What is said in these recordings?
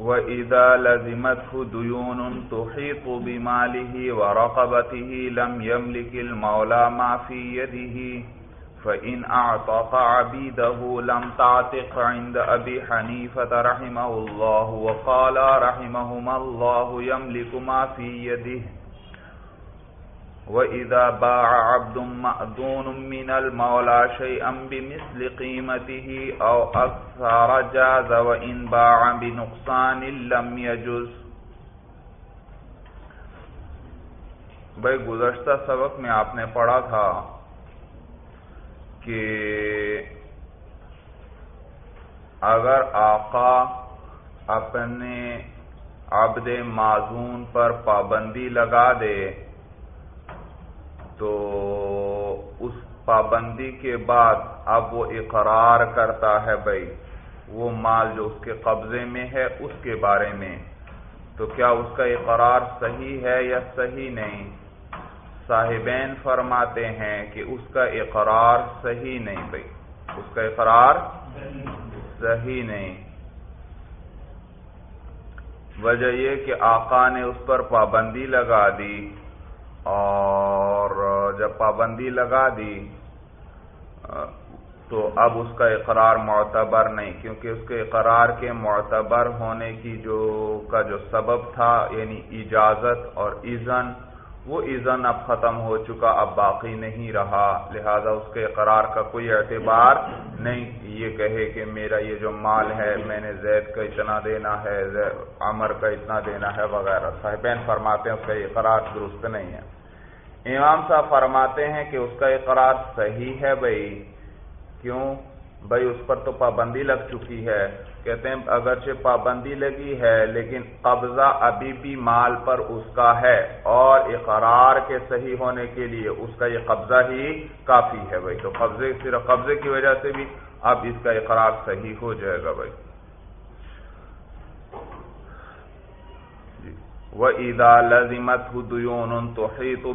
وَإِذَا لَزِمَتْهُ دُيُونٌ تُحِيطُ بِمَالِهِ وَرَقَبَتِهِ لَمْ يَمْلِكِ الْمَوْلَى مَا فِي يَدِهِ فَإِنْ أَعْتَقَ عَبِيدَهُ لَمْ تَعْتِقْ عِنْدَ أَبِي حَنِيفَةَ رَحِمَهُ اللَّهُ وَقَالَ رَحِمَهُمَ اللَّهُ يَمْلِكُ مَا فِي يَدِهِ وَإِذَا بَاعَ عَبْدٌ مَأْذُونٌ مِنَ الْمَوْلَى شَيْئًا بِمِثْلِ قِيمَتِهِ أَوْ أَكْثَرَ جَازَ وَإِنْ بَاعَ بِنُقْصَانٍ لَمْ يَجُزْ بھائی گزشتہ سبق میں آپ نے پڑھا تھا کہ اگر آقا اپنے عبد معذون پر پابندی لگا دے تو اس پابندی کے بعد اب وہ اقرار کرتا ہے بھائی، وہ مال جو اس کے قبضے میں ہے، اس کے بارے میں۔ تو کیا اس کا اقرار صحیح ہے یا صحیح نہیں؟ صاحبین فرماتے ہیں کہ اس کا اقرار صحیح نہیں بھائی۔ اس کا اقرار صحیح نہیں۔ وجہ یہ کہ آقا نے اس پر پابندی لگا دی۔ اور جب پابندی لگا دی، تو اب اس کا اقرار معتبر نہیں، کیونکہ اس کے اقرار کے معتبر ہونے کی جو، کا جو سبب تھا یعنی اجازت اور ایزن وہ ایزن اب ختم ہو چکا، اب باقی نہیں رہا، لہذا اس کے اقرار کا کوئی اعتبار نہیں۔ یہ کہے کہ میرا یہ جو مال ہے، میں نے زید کا اتنا دینا ہے عمر کا اتنا دینا ہے وغیرہ۔ صاحبین فرماتے ہیں اس کا اقرار درست نہیں ہے۔ امام صاحب فرماتے ہیں کہ اس کا اقرار صحیح ہے بھائی۔ کیوں؟ بھائی اس پر تو پابندی لگ چکی ہے۔ کہتے ہیں اگرچہ پابندی لگی ہے، لیکن قبضہ ابھی بھی مال پر اس کا ہے اور اقرار کے صحیح ہونے کے لیے اس کا یہ قبضہ ہی کافی ہے بھائی۔ تو قبضے صرف قبضے کی وجہ سے بھی اب اس کا اقرار صحیح ہو جائے گا بھائی۔ جی۔ وہ عیدا لذیمت ہدیون تو تو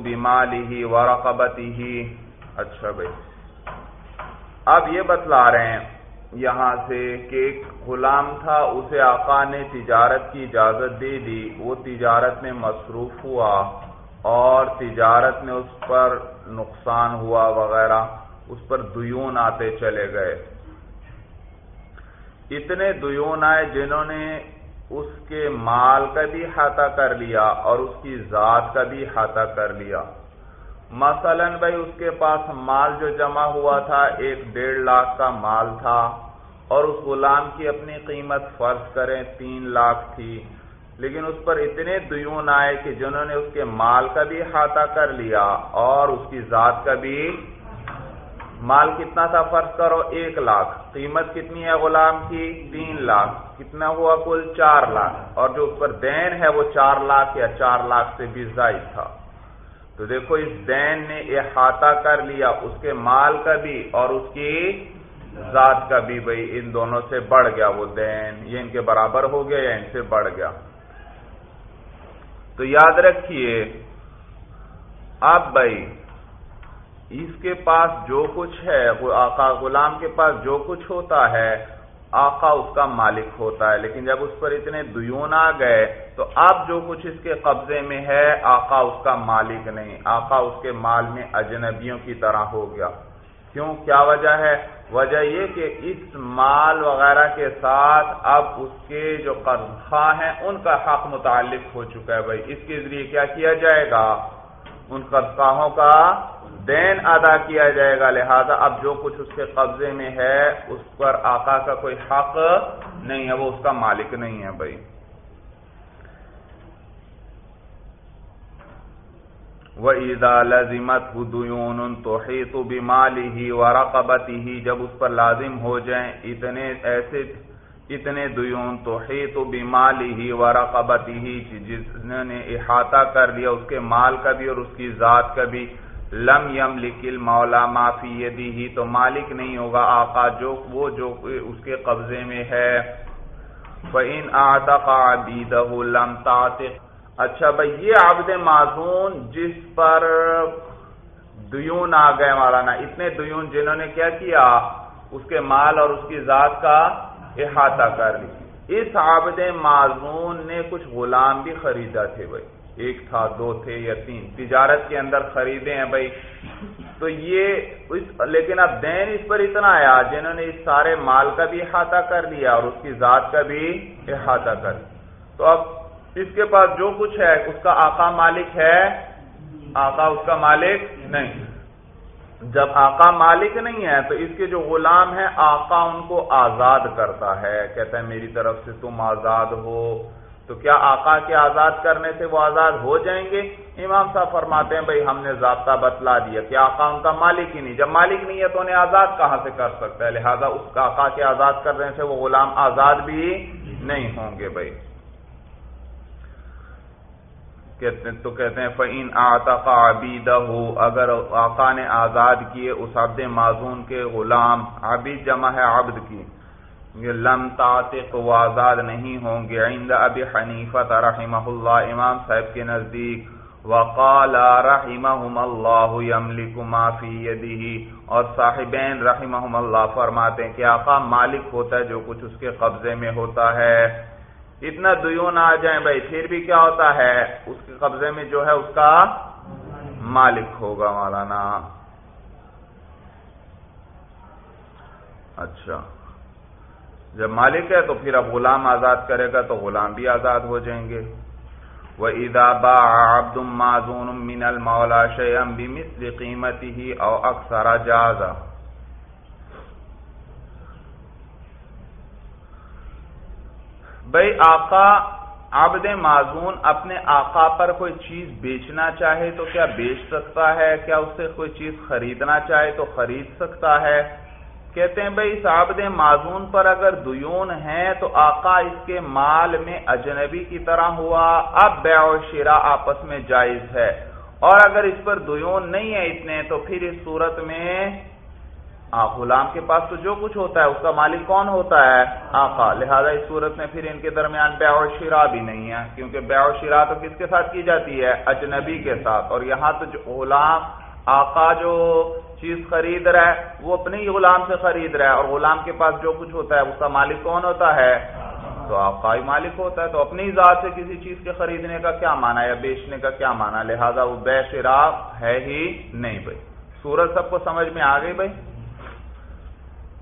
ہی و رقبتی ہی اچھا بھائی۔ اب یہ بتلا رہے ہیں، یہاں سے کہ ایک غلام تھا، اسے آقا نے تجارت کی اجازت دے دی، وہ تجارت میں مصروف ہوا اور تجارت میں اس پر نقصان ہوا وغیرہ، اس پر دیون آتے چلے گئے۔ اتنے دیون آئے جنہوں نے اس کے مال کا بھی احاطہ کر لیا اور اس کی ذات کا بھی احاطہ کر لیا۔ مثلا بھائی اس کے پاس مال جو جمع ہوا تھا، ایک ڈیڑھ لاکھ کا مال تھا اور اس غلام کی اپنی قیمت فرض کریں تین لاکھ تھی، لیکن اس پر اتنے دیون آئے کہ جنہوں نے اس کے مال کا بھی احاطہ کر لیا اور اس کی ذات کا بھی مال کتنا تھا فرض کرو؟ ایک لاکھ۔ قیمت کتنی ہے غلام کی؟ تین لاکھ۔ کتنا ہوا؟ کل چار لاکھ۔ اور جو اس پر دین ہے وہ چار لاکھ یا چار لاکھ سے بھی زائد تھا۔ تو دیکھو اس دین نے احاطہ کر لیا، اس کے مال کا بھی اور اس کی ذات کا بھی، بھائی، ان دونوں سے بڑھ گیا وہ دین۔ یہ ان کے برابر ہو گیا یا ان سے بڑھ گیا؟ تو یاد رکھیے، اب بھائی، اس کے پاس جو کچھ ہے آقا غلام کے پاس جو کچھ ہوتا ہے آقا اس کا مالک ہوتا ہے، لیکن جب اس پر اتنے دیون آ گئے تو اب جو کچھ اس کے قبضے میں ہے، آقا اس کا مالک نہیں، آقا اس کے مال میں اجنبیوں کی طرح ہو گیا۔ کیوں؟ کیا وجہ ہے؟ وجہ یہ کہ اس مال وغیرہ کے ساتھ اب اس کے جو قرض خواہ ہیں، ان کا حق متعلق ہو چکا ہے بھائی۔ اس کے ذریعے کیا کیا جائے گا؟ ان قرض خواہوں کا دین ادا کیا جائے گا، لہذا اب جو کچھ اس کے قبضے میں ہے، اس پر آقا کا کوئی حق نہیں ہے، وہ اس کا مالک نہیں ہے بھائی۔ وہ عیدا لازمت ہدیون تو ہی تو بیمالی ہی و ہی جب اس پر لازم ہو جائیں، اتنے ایسے، اتنے دیون تو بیمالی ہی و ہی جس نے احاطہ کر لیا، اس کے مال کا بھی اور اس کی ذات کا بھی۔ لم یم لکل مولا معافی یدی ہی تو مالک نہیں ہوگا آقا جو وہ جو اس کے قبضے میں ہے۔ فَإِنْ آتَقَ عَبِيدَهُ لَمْ اچھا بھائی، یہ عبد معذون جس پر دیون آ گئے مولانا، اتنے دیون جنہوں نے کیا کیا؟ اس کے مال اور اس کی ذات کا احاطہ کر لی۔ اس عابد معذون نے کچھ غلام بھی خریدا تھے بھائی۔ ایک تھا، دو تھے یا تین۔ تجارت کے اندر خریدے ہیں بھائی۔ تو یہ لیکن اب دین اس پر اتنا آیا جنہوں نے اس سارے مال کا بھی احاطہ کر لیا اور اس کی ذات کا بھی احاطہ کر۔ تو اب اس کے پاس جو کچھ ہے، اس کا آقا مالک ہے۔ آقا اس کا مالک نہیں۔ جب آقا مالک نہیں ہے، تو اس کے جو غلام ہیں، آقا ان کو آزاد کرتا ہے۔ کہتا ہے، میری طرف سے تم آزاد ہو۔ تو کیا آقا کے آزاد کرنے سے وہ آزاد ہو جائیں گے؟ امام صاحب فرماتے ہیں، بھائی ہم نے ضابطہ بتلا دیا کہ آقا ان کا مالک ہی نہیں۔ جب مالک نہیں ہے تو انہیں آزاد کہاں سے کر سکتا ہے؟ لہذا اس کا آقا کے آزاد کرنے سے وہ غلام آزاد بھی نہیں ہوں گے، بھائی۔ کہتے تو کہتے ہیں فعین آتقا عبیدہ اگر آقا نے آزاد کیے، اس عبد معذون کے غلام، عبید جمع ہے عبد کی۔ لم تاتق و آزاد نہیں ہوں گے۔ عند ابی حنیفت رحمہ اللہ، امام صاحب کے نزدیک۔ وقال رحمہم اللہ یملک ما فی یدہ اور صاحبین رحمہم اللہ فرماتے ہیں کہ آقا مالک ہوتا ہے جو کچھ اس کے قبضے میں ہوتا ہے۔ اتنا دیون آ جائیں بھائی، پھر بھی کیا ہوتا ہے؟ اس کے قبضے میں جو ہے اس کا مالک ہوگا مولانا۔ اچھا۔ جب مالک ہے تو پھر اب غلام آزاد کرے گا تو غلام بھی آزاد ہو جائیں گے۔ وہ ادا با عبد معذون من المولا شیم بھی مثل قیمتی ہی اکثر جازا۔ بھائی آقا عبد معذون اپنے آقا پر کوئی چیز بیچنا چاہے تو کیا بیچ سکتا ہے؟ کیا اس سے کوئی چیز خریدنا چاہے تو خرید سکتا ہے؟ کہتے ہیں بھائی اس عبد معذون پر اگر دیون ہیں تو آقا اس کے مال میں اجنبی کی طرح ہوا، اب بے و شیرا آپس میں جائز ہے۔ اور اگر اس پر دیون نہیں ہے اتنے، تو پھر اس صورت میں غلام کے پاس تو جو کچھ ہوتا ہے، اس کا مالک کون ہوتا ہے؟ آقا۔ لہذا اس صورت میں پھر ان کے درمیان بے و شیرا بھی نہیں ہے، کیونکہ بے و شیرا تو کس کے ساتھ کی جاتی ہے؟ اجنبی کے ساتھ۔ اور یہاں تو جو غلام، آقا جو چیز خرید رہا ہے، وہ اپنے ہی غلام سے خرید رہا ہے اور غلام کے پاس جو کچھ ہوتا ہے، اس کا مالک کون ہوتا ہے؟ تو آقا ہی مالک ہوتا ہے، تو اپنی ذات سے کسی چیز کے خریدنے کا کیا مانا یا بیچنے کا کیا مانا لہذا وہ بے شراب ہے ہی نہیں بھائی۔ سورج سب کو سمجھ میں آ گئی بھائی؟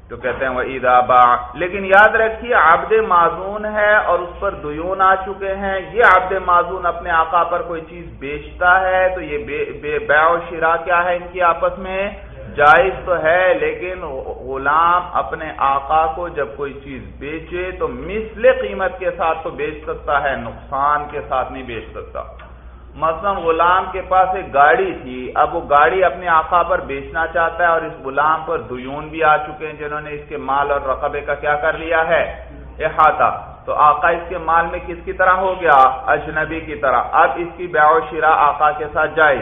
تو کہتے ہیں وہ عیدا با لیکن یاد رکھیے عبد معذون ہے اور اس پر دیون آ چکے ہیں۔ یہ عبد معذون اپنے آقا پر کوئی چیز بیچتا ہے تو یہ بے بے و شرا کیا ہے ان کی آپس میں؟ جائز تو ہے لیکن غلام اپنے آقا کو جب کوئی چیز بیچے تو مثل قیمت کے ساتھ تو بیچ سکتا ہے، نقصان کے ساتھ نہیں بیچ سکتا۔ مثلا غلام کے پاس ایک گاڑی تھی، اب وہ گاڑی اپنے آقا پر بیچنا چاہتا ہے اور اس غلام پر دیون بھی آ چکے ہیں جنہوں نے اس کے مال اور رقبے کا کیا کر لیا ہے؟ احاطہ۔ تو آقا اس کے مال میں کس کی طرح ہو گیا؟ اجنبی کی طرح۔ اب اس کی بیع و شرا آقا کے ساتھ جائز۔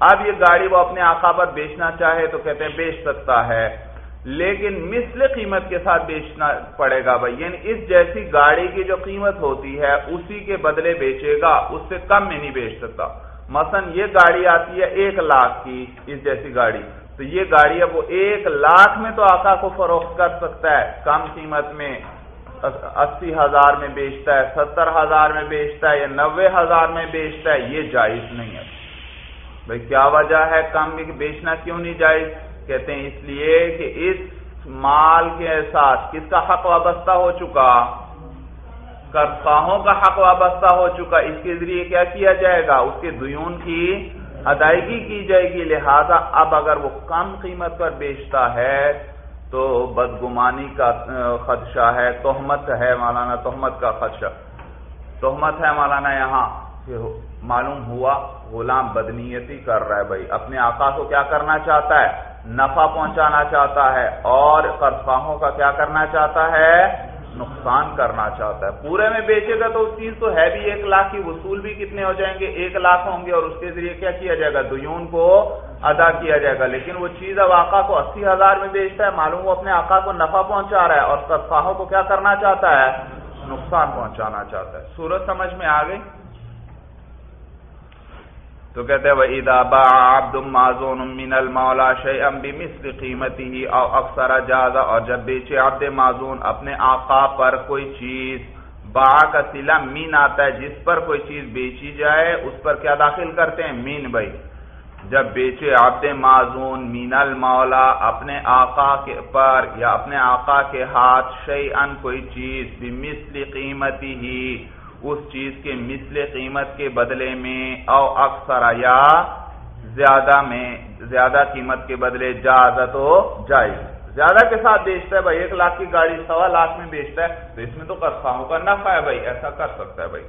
اب یہ گاڑی وہ اپنے آقا پر بیچنا چاہے تو کہتے ہیں بیچ سکتا ہے۔ لیکن مثل قیمت کے ساتھ بیچنا پڑے گا بھائی۔ یعنی اس جیسی گاڑی کی جو قیمت ہوتی ہے، اسی کے بدلے بیچے گا، اس سے کم میں نہیں بیچ سکتا۔ مثلا یہ گاڑی آتی ہے ایک لاکھ کی، اس جیسی گاڑی۔ تو یہ گاڑی اب وہ ایک لاکھ میں تو آقا کو فروخت کر سکتا ہے۔ کم قیمت میں اسی ہزار میں بیچتا ہے، ستر ہزار میں بیچتا ہے یا نوے ہزار میں بیچتا ہے، یہ جائز نہیں ہے۔ بھائی، کیا وجہ ہے کم بیچنا کیوں نہیں جائز؟ کہتے ہیں اس لیے کہ اس مال کے ساتھ کس کا حق وابستہ ہو چکا؟ کرفاہوں کا حق وابستہ ہو چکا۔ اس کے ذریعے کیا کیا جائے گا؟ اس کے دیون کی ادائیگی کی جائے گی۔ لہذا اب اگر وہ کم قیمت پر بیچتا ہے تو بدگمانی کا خدشہ ہے، تہمت ہے مولانا، تہمت کا خدشہ۔ تہمت ہے مولانا یہاں۔ معلوم ہوا غلام بدنیتی کر رہا ہے بھائی۔ اپنے آقا کو کیا کرنا چاہتا ہے؟ نفع پہنچانا چاہتا ہے اور قرضاہوں کا کیا کرنا چاہتا ہے؟ نقصان کرنا چاہتا ہے۔ پورے میں بیچے گا تو اس چیز تو ہے بھی، ایک لاکھ کی وصول بھی کتنے ہو جائیں گے؟ ایک لاکھ ہوں گے اور اس کے ذریعے کیا کیا جائے گا؟ دیون کو ادا کیا جائے گا۔ لیکن وہ چیز اب آقا کو اسی ہزار میں بیچتا ہے، معلوم وہ اپنے آقا کو نفع پہنچا رہا ہے اور قرضاہوں کو کیا کرنا چاہتا ہے؟ نقصان پہنچانا چاہتا ہے۔ سورج سمجھ میں آ گئی؟ تو کہتے وہ ادا با عبد معذون من المولا شیئا بمثل قیمته او اکثر جازا اور جب بیچے عبد معذون اپنے آقا پر کوئی چیز با کا سلا مین آتا ہے، جس پر کوئی چیز بیچی جائے، اس پر کیا داخل کرتے ہیں؟ مین بھائی۔ جب بیچے عبد معذون مین المولا اپنے آقا کے پر یا اپنے آقا کے ہاتھ شی ان کوئی چیز بھی قیمتی ہی اس چیز کے مثل قیمت کے بدلے میں او اکثر یا زیادہ میں زیادہ قیمت کے بدلے جازت ہو جائے زیادہ کے ساتھ بیچتا ہے بھائی، ایک لاکھ کی گاڑی سوا لاکھ میں بیچتا ہے، تو اس میں تو کرفاؤں کا نفع ہے بھائی، ایسا کر سکتا ہے بھائی۔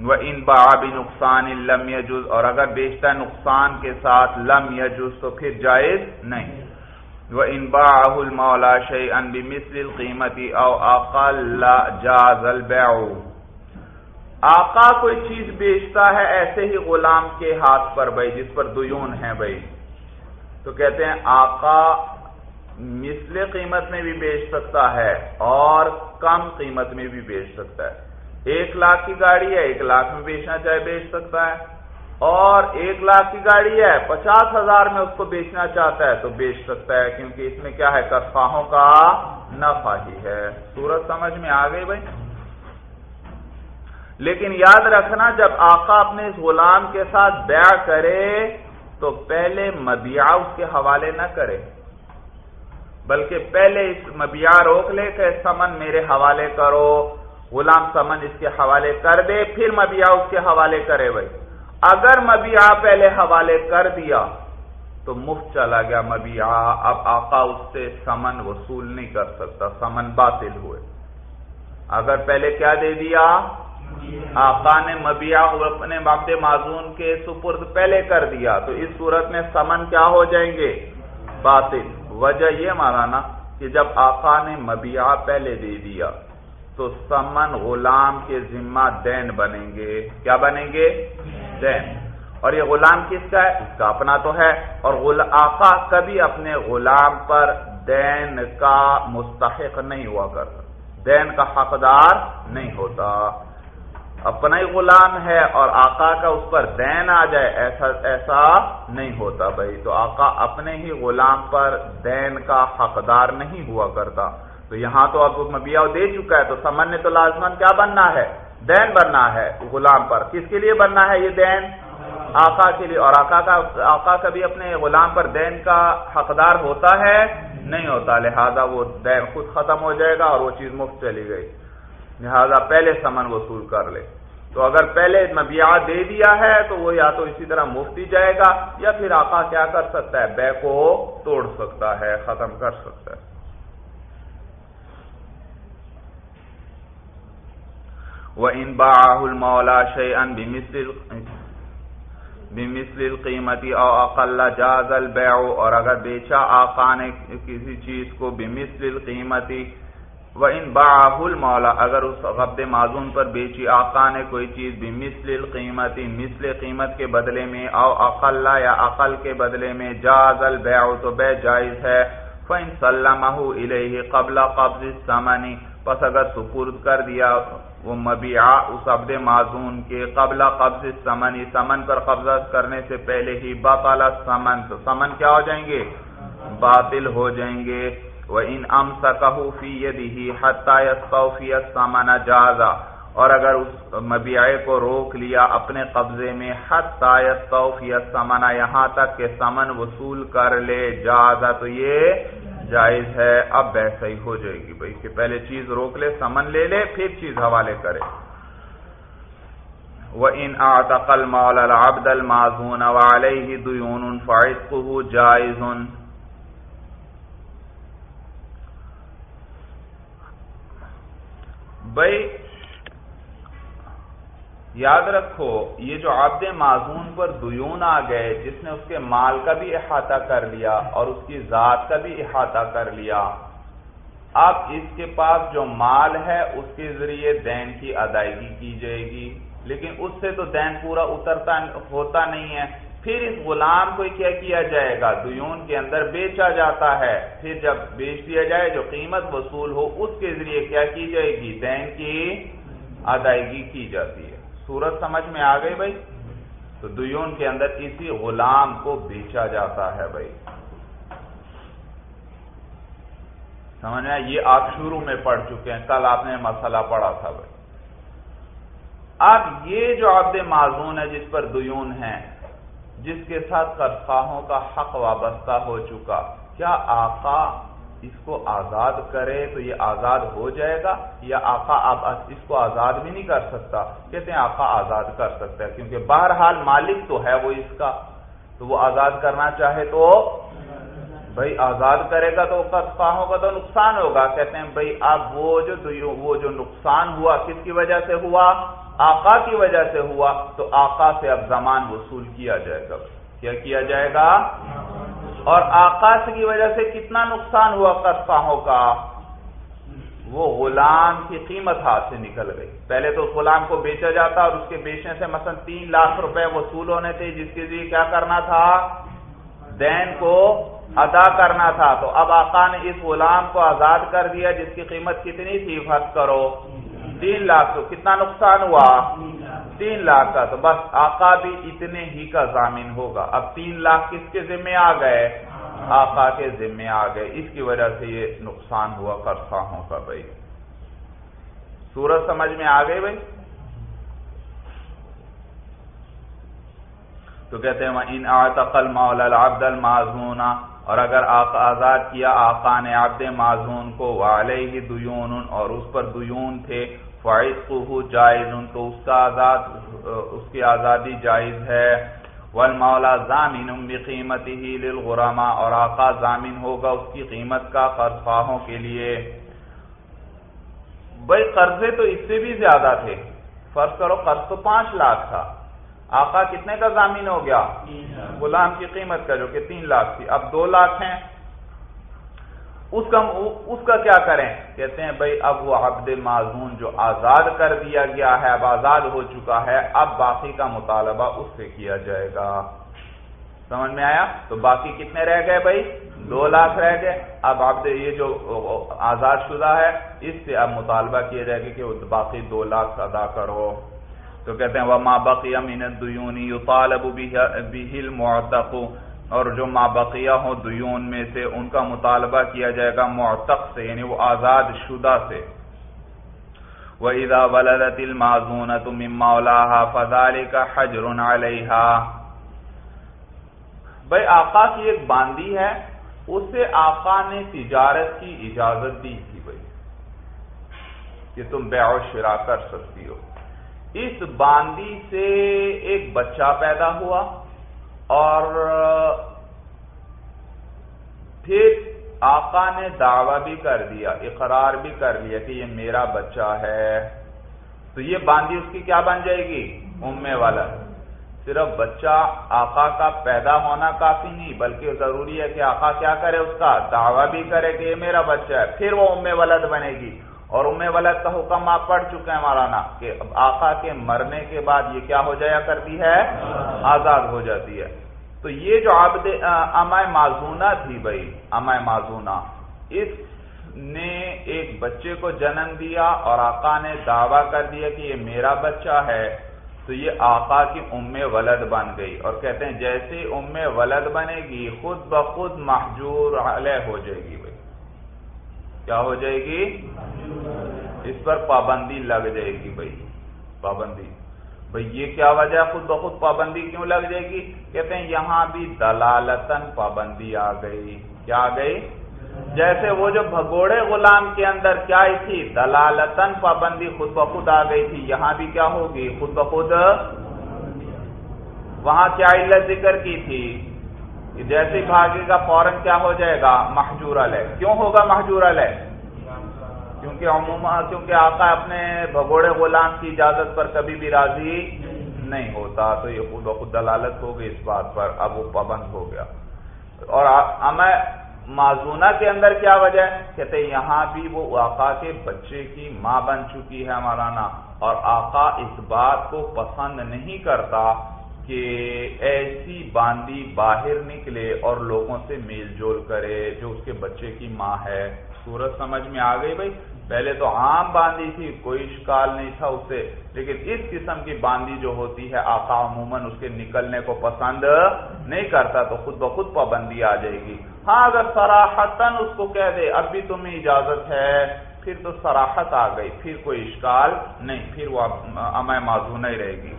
وہ ان بابی نقصان لم یجز اور اگر بیچتا ہے نقصان کے ساتھ لم یجز تو پھر جائز نہیں۔ وہ ان باہ المولا شی ان بمثل قیمتی او اقل جاز البیع۔ آقا کوئی چیز بیچتا ہے ایسے ہی غلام کے ہاتھ پر بھائی، جس پر دیون ہے بھائی۔ تو کہتے ہیں آقا مثل قیمت میں بھی بیچ سکتا ہے اور کم قیمت میں بھی بیچ سکتا ہے۔ ایک لاکھ کی گاڑی ہے، ایک لاکھ میں بیچنا چاہے بیچ سکتا ہے۔ اور ایک لاکھ کی گاڑی ہے، پچاس ہزار میں اس کو بیچنا چاہتا ہے تو بیچ سکتا ہے، کیونکہ اس میں کیا ہے؟ کرفاہوں کا نفع ہی ہے۔ سورج سمجھ میں آ گئی بھائی؟ لیکن یاد رکھنا، جب آقا اپنے اس غلام کے ساتھ بیع کرے، تو پہلے مبیا اس کے حوالے نہ کرے، بلکہ پہلے اس مبیا روک لے کہ سمن میرے حوالے کرو، غلام سمن اس کے حوالے کر دے، پھر مبیا اس کے حوالے کرے بھائی۔ اگر مبیا پہلے حوالے کر دیا، تو مفت چلا گیا مبیا اب آقا اس سے سمن وصول نہیں کر سکتا، سمن باطل ہوئے۔ اگر پہلے کیا دے دیا؟ آقا نے مبیا اپنے باب معذون کے سپرد پہلے کر دیا، تو اس صورت میں سمن کیا ہو جائیں گے؟ باطل۔ وجہ یہ مانا نا کہ جب آقا نے مبیا پہلے دے دیا، تو سمن غلام کے ذمہ دین بنیں گے۔ کیا بنیں گے؟ دین۔ اور یہ غلام کس کا ہے؟ اس کا اپنا تو ہے۔ اور آقا کبھی اپنے غلام پر دین کا مستحق نہیں ہوا کرتا۔ دین کا حقدار نہیں ہوتا۔ اپنا ہی غلام ہے اور آقا کا اس پر دین آ جائے، ایسا ایسا نہیں ہوتا بھائی۔ تو آقا اپنے ہی غلام پر دین کا حقدار نہیں ہوا کرتا۔ تو یہاں تو اب مبیا دے چکا ہے۔ تو سمن نے تو لازمن کیا بننا ہے؟ دین بننا ہے غلام پر۔ کس کے لیے بننا ہے یہ دین؟ آقا کے لیے۔ اور آقا کا آقا کا بھی اپنے غلام پر دین کا حقدار ہوتا ہے؟ نہیں ہوتا۔ لہذا وہ دین خود ختم ہو جائے گا اور وہ چیز مفت چلی گئی۔ لہذا پہلے سمن وصول کر لے۔ تو اگر پہلے مبیا دے دیا ہے، تو وہ یا تو اسی طرح مفتی جائے گا، یا پھر آقا کیا کر سکتا ہے؟ بے کو توڑ سکتا ہے، ختم کر سکتا ہے۔ وہ ان باہ المولا شی ان بمثل قیمتی او اقل جاز البیع اور اگر بیچا آقا نے کسی چیز کو بمثل قیمتی وہ ان باہ المولا اگر اس غبد معذون پر بیچی آقا نے کوئی چیز بمثل قیمتی مثل قیمت کے بدلے میں، او اقل یا عقل کے بدلے میں، جاز البیع تو بے جائز ہے، فَإِن سَلَّمَهُ إِلَيْهِ قَبْلَ قَبْضِ السَّمَنِ پس اگر سپرد کر دیا وہ مبیع اس عبد معذون کے قبل قبض سمن سمن پر قبضہ کرنے سے پہلے ہی باطل سمن تو سمن کیا ہو جائیں گے؟ باطل ہو جائیں گے۔ وہ ان ام سکہو فی یدہی حتی یستوفی السمن جازا۔ اور اگر اس مبیع کو روک لیا اپنے قبضے میں حتی یستوفی السمن، یہاں تک کہ سمن وصول کر لے، جازا تو یہ جائز ہے۔ اب ویسا ہی ہو جائے گی بھائی کہ پہلے چیز روک لے، سمن لے لے، پھر چیز حوالے کرے۔ وہ ان آتقل مول العبد المازون علیہ دیون فائدہ جائز۔ بھائی، یاد رکھو، یہ جو عبد معذون پر دیون آ گئے، جس نے اس کے مال کا بھی احاطہ کر لیا اور اس کی ذات کا بھی احاطہ کر لیا، اب اس کے پاس جو مال ہے، اس کے ذریعے دین کی ادائیگی کی جائے گی۔ لیکن اس سے تو دین پورا اترتا ہوتا نہیں ہے۔ پھر اس غلام کو کیا کیا جائے گا؟ دیون کے اندر بیچا جاتا ہے۔ پھر جب بیچ دیا جائے، جو قیمت وصول ہو، اس کے ذریعے کیا کی جائے گی؟ دین کی ادائیگی کی جاتی ہے۔ سورت سمجھ میں آ گئی بھائی؟ تو دیون کے اندر اسی غلام کو بیچا جاتا ہے بھائی۔ سمجھ میں یہ آپ شروع میں پڑھ چکے ہیں۔ کل آپ نے مسئلہ پڑھا تھا بھائی۔ اب یہ جو عبد معذون ہے، جس پر دیون ہے جس کے ساتھ قرضاہوں کا حق وابستہ ہو چکا۔ کیا آقا اس کو آزاد کرے تو یہ آزاد ہو جائے گا؟ یا آقا آپ اس کو آزاد بھی نہیں کر سکتا؟ کہتے ہیں آقا آزاد کر سکتا ہے، کیونکہ بہرحال مالک تو ہے وہ اس کا۔ تو وہ آزاد کرنا چاہے تو بھائی آزاد کرے گا تو خواہوں کا تو نقصان ہوگا۔ کہتے ہیں بھائی اب وہ جو وہ جو نقصان ہوا، کس کی وجہ سے ہوا؟ آقا کی وجہ سے ہوا تو آقا سے اب زمان وصول کیا جائے گا۔ کیا کیا جائے گا؟ اور آقا کی وجہ سے کتنا نقصان ہوا خواہوں کا؟ وہ غلام کی قیمت ہاتھ سے نکل گئی۔ پہلے تو اس غلام کو بیچا جاتا اور اس کے بیچنے سے مثلا تین لاکھ روپے وصول ہونے تھے، جس کے لیے کیا کرنا تھا؟ دین کو ادا کرنا تھا۔ تو اب آقا نے اس غلام کو آزاد کر دیا، جس کی قیمت کتنی تھی؟ فرض کرو۔ تین لاکھ تو کتنا نقصان ہوا؟ تین لاکھ کا تو بس آقا بھی اتنے ہی کا ضامن ہوگا۔ اب تین لاکھ کس کے ذمہ آ گئے؟ آقا کے ذمہ آ گئے۔ اس کی وجہ سے یہ نقصان ہوا کرفاہوں کا بھائی۔ سورج سمجھ میں آ گئی بھائی؟ تو کہتے ہیں ان آتقل مولا العبد المعزون، اور اگر آقا آزاد کیا، آقا نے عبد معزون کو والے ہی دیون اور اس پر دیون تھے۔ فائد کو جائز تو اس کا آزاد اس کی آزادی جائز ہے۔ والمولا ضامن بقیمت ہی للغرما اور آقا ضامن ہوگا اس کی قیمت کا قرض خواہوں کے لیے۔ بھائی قرضے تو اس سے بھی زیادہ تھے۔ فرض کرو قرض تو پانچ لاکھ تھا۔ آقا کتنے کا ضامین ہو گیا؟ غلام کی قیمت کا جو کہ تین لاکھ تھی۔ اب دو لاکھ ہیں۔ اس کا اس کا کیا کریں؟ کہتے ہیں بھائی اب وہ عبد معذون جو آزاد کر دیا گیا ہے، اب آزاد ہو چکا ہے، اب باقی کا مطالبہ اس سے کیا جائے گا؟ سمجھ میں آیا؟ تو باقی کتنے رہ گئے بھائی دو لاکھ رہ گئے۔ اب آپ یہ جو آزاد شدہ ہے، اس سے اب مطالبہ کیا جائے گا کہ باقی دو لاکھ ادا کرو۔ تو کہتے ہیں وہ ماں بقیہ مینت دیونی طالب بہل اور جو ماں بقیہ ہوں دیون میں سے، ان کا مطالبہ کیا جائے گا معتق سے یعنی وہ آزاد شدہ سے۔ وہ ادا ولدت المعزون تم مولا فضال کا حجر علیہ بھائی، آقا کی ایک باندی ہے، اسے آقا نے تجارت کی اجازت دی تھی بھائی، کہ تم بیع و شرا کر سکتی ہو۔ اس باندی سے ایک بچہ پیدا ہوا۔ اور، پھر آقا نے دعویٰ بھی کر دیا، اقرار بھی کر لیا کہ یہ میرا بچہ ہے۔ تو یہ باندی اس کی کیا بن جائے گی؟ ام والا۔ صرف بچہ آقا کا پیدا ہونا کافی نہیں، بلکہ ضروری ہے کہ آقا کیا کرے اس کا، دعویٰ بھی کرے کہ یہ میرا بچہ ہے، پھر وہ ام ولد بنے گی۔ اور ام ولد کا حکم آپ پڑھ چکے ہیں مولانا کہ آقا کے مرنے کے بعد یہ کیا ہو جایا کرتی ہے؟ آزاد ہو جاتی ہے۔ تو یہ جو عبد امائے معذونہ تھی بھائی امائے معذونہ اس نے ایک بچے کو جنم دیا اور آقا نے دعویٰ کر دیا کہ یہ میرا بچہ ہے۔ تو یہ آقا کی ام ولد بن گئی اور کہتے ہیں جیسے ام ولد بنے گی، خود بخود محجور علیہ ہو جائے گی بھائی۔ کیا ہو جائے گی؟ اس پر پابندی لگ جائے گی بھائی، پابندی۔ بھائی، یہ کیا وجہ ہے؟ خود بخود پابندی کیوں لگ جائے گی؟ کہتے ہیں یہاں بھی دلالتن پابندی آ گئی۔ کیا آ گئی؟ جیسے وہ جو بھگوڑے غلام کے اندر کیا تھی؟ دلالتن پابندی خود بخود آ گئی تھی۔ یہاں بھی کیا ہوگی؟ خود بخود۔ وہاں کیا علت ذکر کی تھی؟ جیسے بھاگے کا فوراً کیا ہو جائے گا؟ محجور علیہ۔ کیوں ہوگا محجور علیہ؟ کیونکہ عموما کیونکہ آقا اپنے بھگوڑے غلام کی اجازت پر کبھی بھی راضی نہیں ہوتا، تو یہ خود بخود دلالت ہو گئی اس بات پر، اب وہ پابند ہو گیا۔ اور ہمیں معذونہ کے اندر کیا وجہ ہے؟ کہتے یہاں بھی وہ آقا کے بچے کی ماں بن چکی ہے مولانا اور آقا اس بات کو پسند نہیں کرتا کہ ایسی باندی باہر نکلے اور لوگوں سے میل جول کرے جو اس کے بچے کی ماں ہے۔ سورج سمجھ میں آ گئی بھائی؟ پہلے تو عام باندھی تھی، کوئی شکال نہیں تھا اسے لیکن اس قسم کی باندھی جو ہوتی ہے، آقا عموماً اس کے نکلنے کو پسند نہیں کرتا، تو خود بخود پابندی آ جائے گی۔ ہاں اگر سراہتن اس کو کہہ دے، اب بھی تمہیں اجازت ہے، پھر تو سراحت آ گئی، پھر کوئی اشکال نہیں، پھر وہ امائے معذو نہیں رہے گی۔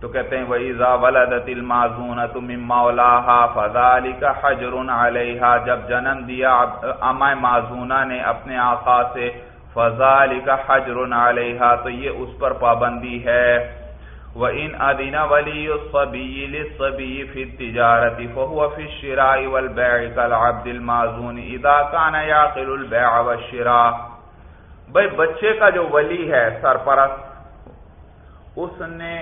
تو کہتے ہیں، وَإِذَا وَلَدَتِ الْمَعْزُونَةُ مِن مَوْلَاهَا فَذَلِكَ حَجْرٌ عَلَيْهَا جب جنم دیا امائے معزونہ نے اپنے آقا سے، فَذَلِكَ حَجْرٌ عَلَيْهَا تو یہ اس پر پابندی ہے، وَإِنْ أَذِنَ وَلِيُّ الصَّبِيِّ لِلصَّبِيِّ فِي التِّجَارَةِ فَهُوَ فِي الشِّرَاءِ وَالْبَيْعِ كَالْعَبْدِ الْمَعْزُونِ إِذَا كَانَ يَعْقِلُ الْبَيْعَ وَالشِّرَاءَ۔ بھئی بچے کا جو ولی ہے، سرپرست، اس نے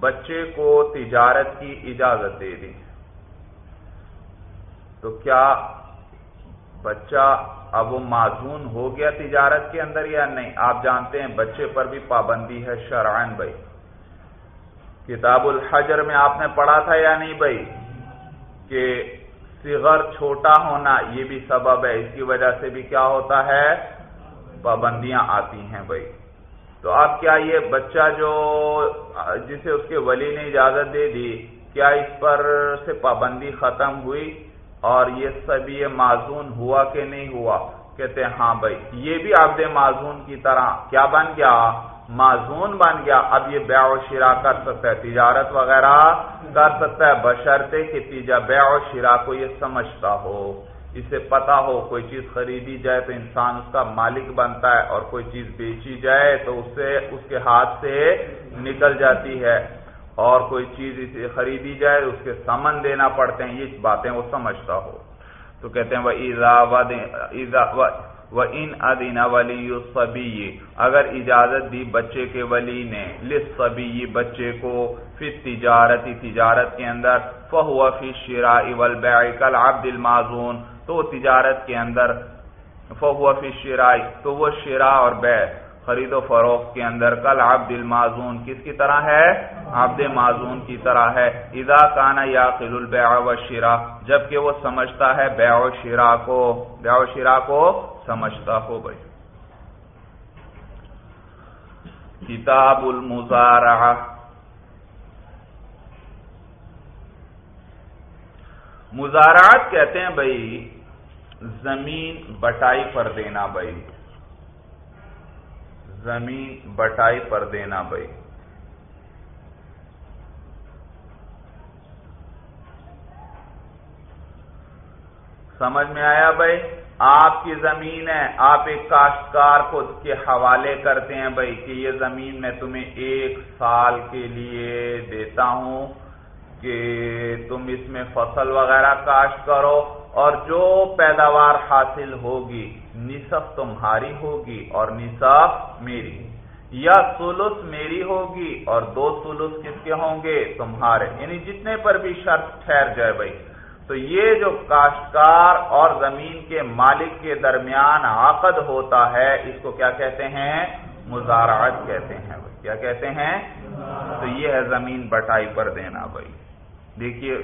بچے کو تجارت کی اجازت دے دی تو کیا بچہ اب وہ معذون ہو گیا تجارت کے اندر یا نہیں؟ آپ جانتے ہیں بچے پر بھی پابندی ہے شرعن بھائی۔ کتاب الحجر میں آپ نے پڑھا تھا یا نہیں بھائی؟ کہ صغر چھوٹا ہونا یہ بھی سبب ہے۔ اس کی وجہ سے بھی کیا ہوتا ہے؟ پابندیاں آتی ہیں بھائی۔ تو اب کیا یہ بچہ جو جسے اس کے ولی نے اجازت دے دی، کیا اس پر سے پابندی ختم ہوئی؟ اور یہ سب یہ معذون ہوا کہ نہیں ہوا؟ کہتے ہیں ہاں بھائی، یہ بھی عبد معذون کی طرح کیا بن گیا؟ معذون بن گیا۔ اب یہ بیع و شرا کر سکتا ہے، تجارت وغیرہ کر سکتا ہے بشرتے کہ بیع و شرا کو یہ سمجھتا ہو۔ اسے پتا ہو کوئی چیز خریدی جائے تو انسان اس کا مالک بنتا ہے اور کوئی چیز بیچی جائے تو اسے اس کے ہاتھ سے نکل جاتی ہے۔ اور کوئی چیز اسے خریدی جائے اس کے سمن دینا پڑتے ہیں، یہ باتیں وہ سمجھتا ہو۔ تو کہتے ہیں وہ وہ ان ادین ولی سبی اگر اجازت دی بچے کے ولی نے لس بچے کو فی تجارتی تجارت کے اندر فہو فی شرا اول بیکل عبد المازون۔ تو تجارت کے اندر، فہو فی شرائی تو وہ شرا اور بے خرید و فروخت کے اندر، کل عبد المازون کس کی طرح ہے؟ عبد معذون کی طرح ہے۔ اذا کانا یا قل البیع و شرا جبکہ وہ سمجھتا ہے بیع و شرا کو، بیع و شرا کو سمجھتا ہو بھائی۔ کتاب المزارعہ۔ مزارعات کہتے ہیں بھائی زمین بٹائی پر دینا بھائی۔ زمین بٹائی پر دینا بھائی۔ سمجھ میں آیا بھائی؟ آپ کی زمین ہے، آپ ایک کاشتکار کو کے حوالے کرتے ہیں بھائی کہ یہ زمین میں تمہیں ایک سال کے لیے دیتا ہوں کہ تم اس میں فصل وغیرہ کاشت کرو۔ اور جو پیداوار حاصل ہوگی، نصف تمہاری ہوگی اور نصف میری۔ یا سلس میری ہوگی اور دو سلس کس کے ہوں گے؟ تمہارے۔ یعنی جتنے پر بھی شرط ٹھہر جائے بھائی۔ تو یہ جو کاشتکار اور زمین کے مالک کے درمیان عقد ہوتا ہے، اس کو کیا کہتے ہیں؟ مزارعت کہتے ہیں بھائی۔ کیا کہتے ہیں؟ تو یہ ہے زمین بٹائی پر دینا بھائی۔ دیکھیے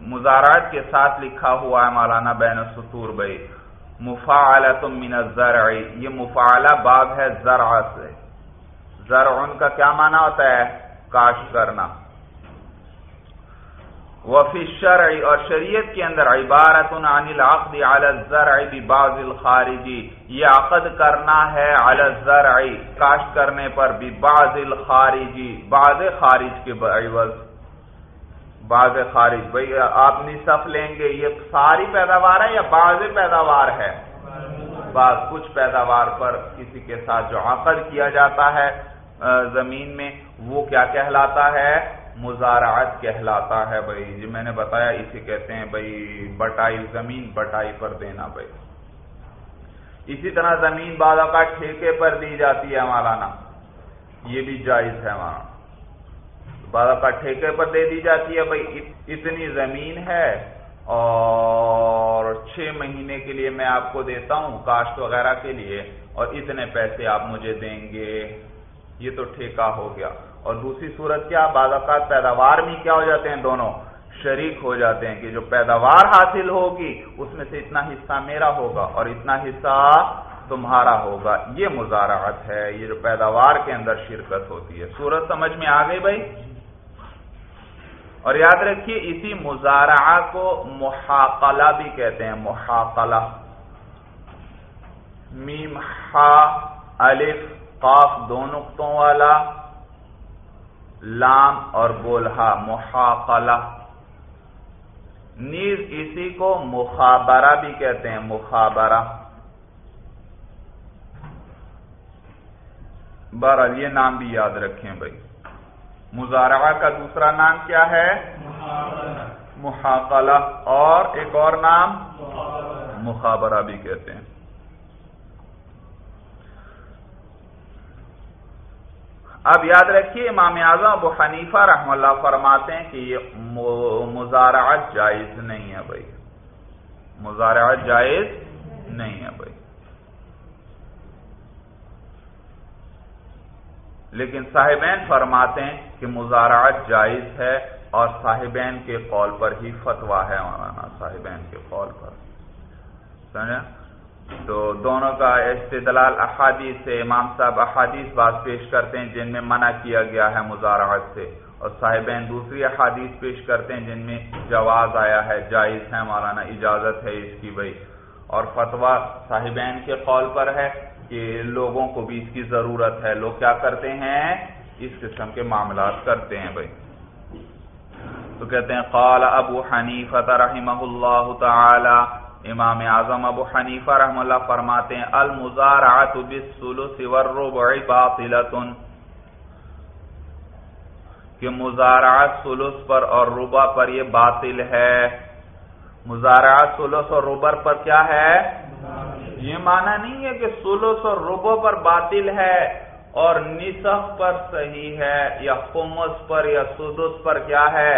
مزارات کے ساتھ لکھا ہوا ہے مولانا بین سطور بھائی مفاعلت من الزرع، یہ مفاعلہ باب ہے زرع سے۔ زرع ان کا کیا معنی ہوتا ہے؟ کاش کرنا۔ وفی الشرع، اور شریعت کے اندر عبارت عن العقد على الزرع ببعض الخارجی۔ یہ عقد کرنا ہے على الزرع کاشت کرنے پر ببعض الخارجی، بعض خارج کے عوض بعض خارج بھائی آپ نصف لیں گے، یہ ساری پیداوار ہے یا بعض پیداوار ہے؟ بعض، کچھ پیداوار پر کسی کے ساتھ جو عقد کیا جاتا ہے زمین میں، وہ کیا کہلاتا ہے؟ مزارعت کہلاتا ہے بھائی جو جی میں نے بتایا اسے کہتے ہیں بھائی بٹائی زمین، بٹائی پر دینا بھائی اسی طرح زمین بعض کا ٹھیکے پر دی جاتی ہے مولانا یہ بھی جائز ہے وہاں بعض کا ٹھیکے پر دے دی جاتی ہے، بھائی اتنی زمین ہے۔ اور چھ مہینے کے لیے میں آپ کو دیتا ہوں کاشت وغیرہ کے لیے، اور اتنے پیسے آپ مجھے دیں گے۔ یہ تو ٹھیکہ ہو گیا۔ اور دوسری صورت کیا؟ بعض اوقات پیداوار میں کیا ہو جاتے ہیں دونوں؟ شریک ہو جاتے ہیں کہ جو پیداوار حاصل ہوگی، اس میں سے اتنا حصہ میرا ہوگا اور اتنا حصہ تمہارا ہوگا۔ یہ مزارعت ہے، یہ جو پیداوار کے اندر شرکت ہوتی ہے۔ صورت سمجھ میں آ گئی بھائی؟ اور یاد رکھیے اسی مزارعہ کو محاقلہ بھی کہتے ہیں، محاقلہ۔ میم ہا الف، قاف دو نقطوں والا، لام اور بولہا، محاقلہ۔ نیز اسی کو مخابرہ بھی کہتے ہیں، مخابرہ۔ بہرحال یہ نام بھی یاد رکھیں بھائی۔ مزارعہ کا دوسرا نام کیا ہے؟ محاقلہ اور ایک اور نام؟ مخابرہ بھی کہتے ہیں۔ اب یاد رکھیے امام اعظم ابو حنیفہ رحم اللہ فرماتے ہیں کہ یہ مزارعت جائز نہیں ہے بھائی۔ مزارعت جائز نہیں ہے بھائی۔ لیکن صاحبین فرماتے ہیں کہ مزارعت جائز ہے اور صاحبین کے قول پر ہی فتوا ہے مولانا، صاحبین کے قول پر۔ سمجھا؟ تو دونوں کا استدلال احادیث سے امام صاحب احادیث بات پیش کرتے ہیں جن میں منع کیا گیا ہے مزارعت سے، اور صاحبین دوسری احادیث پیش کرتے ہیں جن میں جواز آیا ہے، جائز ہے مولانا، اجازت ہے اس کی بھائی۔ اور فتوا صاحبین کے قول پر ہے کہ لوگوں کو بھی اس کی ضرورت ہے۔ لوگ کیا کرتے ہیں؟ اس قسم کے معاملات کرتے ہیں بھائی۔ تو کہتے ہیں، قال ابو حنیفہ رحمہ اللہ تعالی، امام اعظم ابو حنیفہ رحم اللہ فرماتے ہیں المزارعت بالثلث والربع باطلۃ۔ کہ مزارعت ثلث پر اور ربع پر یہ باطل ہے۔ مزارعت ثلث اور ربع پر کیا ہے؟ یہ معنی نہیں ہے کہ ثلث اور ربع پر باطل ہے۔ اور نصف پر صحیح ہے، یا خمس پر یا سدس پر کیا ہے؟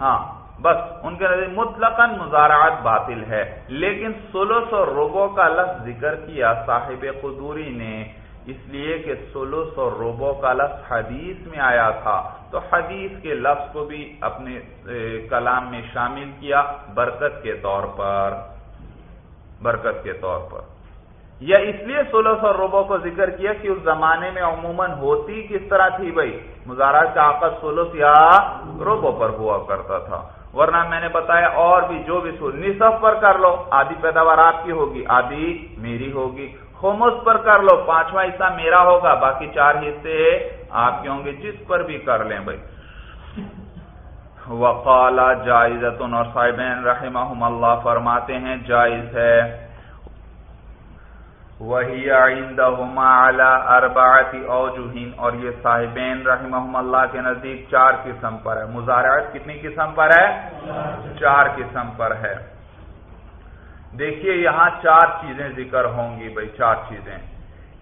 ہاں بس ان کے نظر مطلق مزارعات باطل ہے۔ لیکن سولوس اور روبو کا لفظ ذکر کیا صاحب قدوری نے، اس لیے کہ سولوس اور روبو کا لفظ حدیث میں آیا تھا۔ تو حدیث کے لفظ کو بھی اپنے کلام میں شامل کیا برکت کے طور پر۔ برکت کے طور پر۔ یا اس لیے سولوس اور روبو کو ذکر کیا کہ اس زمانے میں عموماً ہوتی کس طرح تھی بھائی؟ مزارات کا آپس سولوس یا روبو پر ہوا کرتا تھا۔ ورنہ میں نے بتایا اور بھی جو بھی سور نصف پر کر لو، آدھی پیداوار آپ کی ہوگی، آدھی میری ہوگی۔ ہومس پر کر لو، پانچواں حصہ میرا ہوگا، باقی چار حصے آپ کے ہوں گے۔ جس پر بھی کر لیں بھائی۔ وقال جائزت اور صاحبین رحمہ اللہ فرماتے ہیں، جائز ہے۔ وہی عندہما علی اربعت اوجہین اور یہ صاحبین رحمہم اللہ کے نزدیک چار قسم پر ہے۔ مزارعت کتنی قسم پر ہے؟ چار قسم پر ہے۔ دیکھیے یہاں چار چیزیں ذکر ہوں گی بھائی، چار چیزیں۔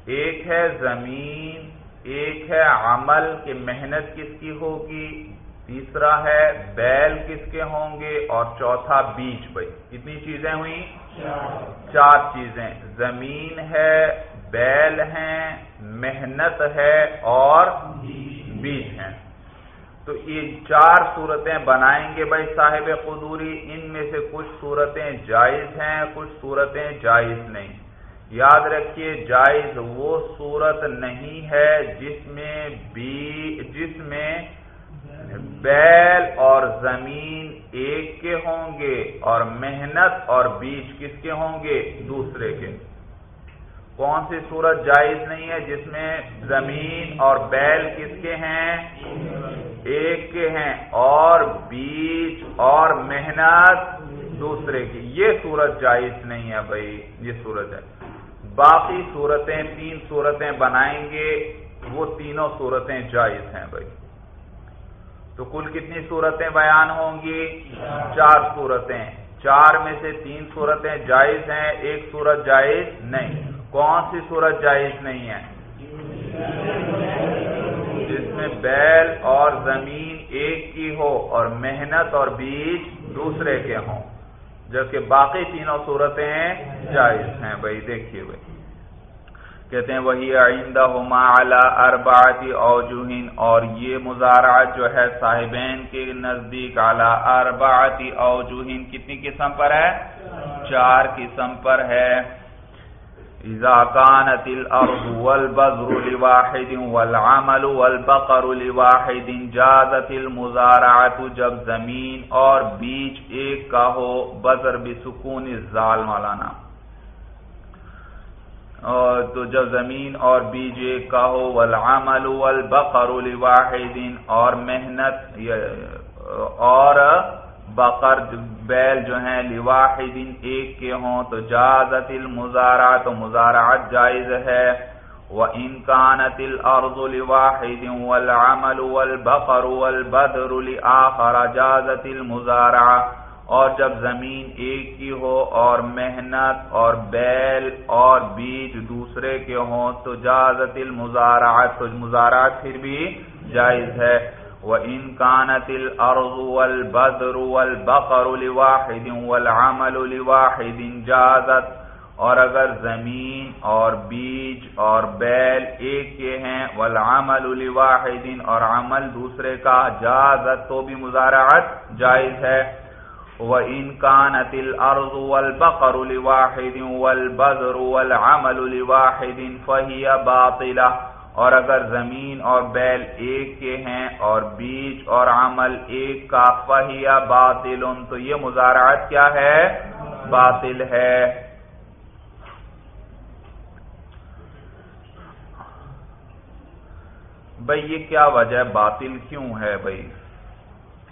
ایک ہے زمین، ایک ہے عمل کہ محنت کس کی ہوگی، تیسرا ہے بیل کس کے ہوں گے، اور چوتھا بیج بھائی۔ کتنی چیزیں ہوئی چار چیزیں۔ زمین ہے، بیل ہیں، محنت ہے اور بیج ہیں۔ تو یہ چار صورتیں بنائیں گے بھائی صاحب قدوری۔ ان میں سے کچھ صورتیں جائز ہیں، کچھ صورتیں جائز نہیں۔ یاد رکھیے، جائز وہ صورت نہیں ہے جس میں بی، جس میں بیل اور زمین ایک کے ہوں گے اور محنت اور بیج کس کے ہوں گے؟ دوسرے کے۔ کون سی صورت جائز نہیں ہے جس میں زمین اور بیل کس کے ہیں؟ ایک کے ہیں۔ اور بیج اور محنت دوسرے کی۔ یہ صورت جائز نہیں ہے بھائی، یہ صورت ہے۔ باقی صورتیں تین صورتیں بنائیں گے، وہ تینوں صورتیں جائز ہیں بھائی۔ تو کل کتنی صورتیں بیان ہوں گی؟ چار صورتیں۔ چار میں سے تین صورتیں جائز ہیں، ایک صورت جائز نہیں۔ کون سی صورت جائز نہیں ہے؟ جس میں بیل اور زمین ایک کی ہو اور محنت اور بیج دوسرے کے ہوں، جبکہ باقی تینوں صورتیں جائز ہیں۔ بھائی، دیکھیے بھائی۔ کہتے ہیں، وہی آئندہ ہما اعلی ارباتی اوجوہین، اور یہ مزارعت جو ہے صاحبین کے نزدیک اعلی ارباتی اوجوہین، کتنی قسم پر ہے؟ چار قسم پر ہے۔ اذا كانت الارض والبذر لواحد والعمل والبقر لواحد، جازت المزارعت جب زمین اور بیج ایک کا ہو، بذر بسکون الزال مولانا۔ تو جب زمین اور بیج ایک کا ہو، والعمل والبقر لواحد، اور محنت اور بقر بیل جو ہیں لواحد ایک کے ہوں، تو جازت المزارع تو مزارعت جائز ہے۔ وَإِن كَانَتِ الْأَرْضُ لِوَاحِدٍ وَالْعَمَلُ وَالْبَقَرُ وَالْبَدْرُ لِآخَرَ، جَازَتِ الْمُزَارَعَ اور جب زمین ایک کی ہو اور محنت اور بیل اور بیج دوسرے کے ہوں، تو جازت المزارعت، تو مزارعت پھر بھی جائز ہے۔ وَإِن كَانَتِ الْأَرْضُ وَالْبَدْرُ وَالْبَقَرُ لِوَاحِدٍ وَالْعَمَلُ لِوَاحِدٍ جَازَتْ۔ اور اگر زمین اور بیج اور بیل ایک کے ہیں، والعمل لواحد اور عمل دوسرے کا، جازت تو بھی مزارعت جائز ہے۔ وَإِن كَانَتِ الْأَرْضُ وَالْبَقَرُ لِوَاحِدٍ وَالْبَذْرُ وَالْعَمَلُ لِوَاحِدٍ فَهِيَ بَاطِلَةٌ اور اگر زمین اور بیل ایک کے ہیں اور بیج اور عمل ایک کا فَهِيَ بَاطِلٌ، تو یہ مزارعت کیا ہے؟ باطل ہے۔ بھائی یہ کیا وجہ باطل کیوں ہے بھائی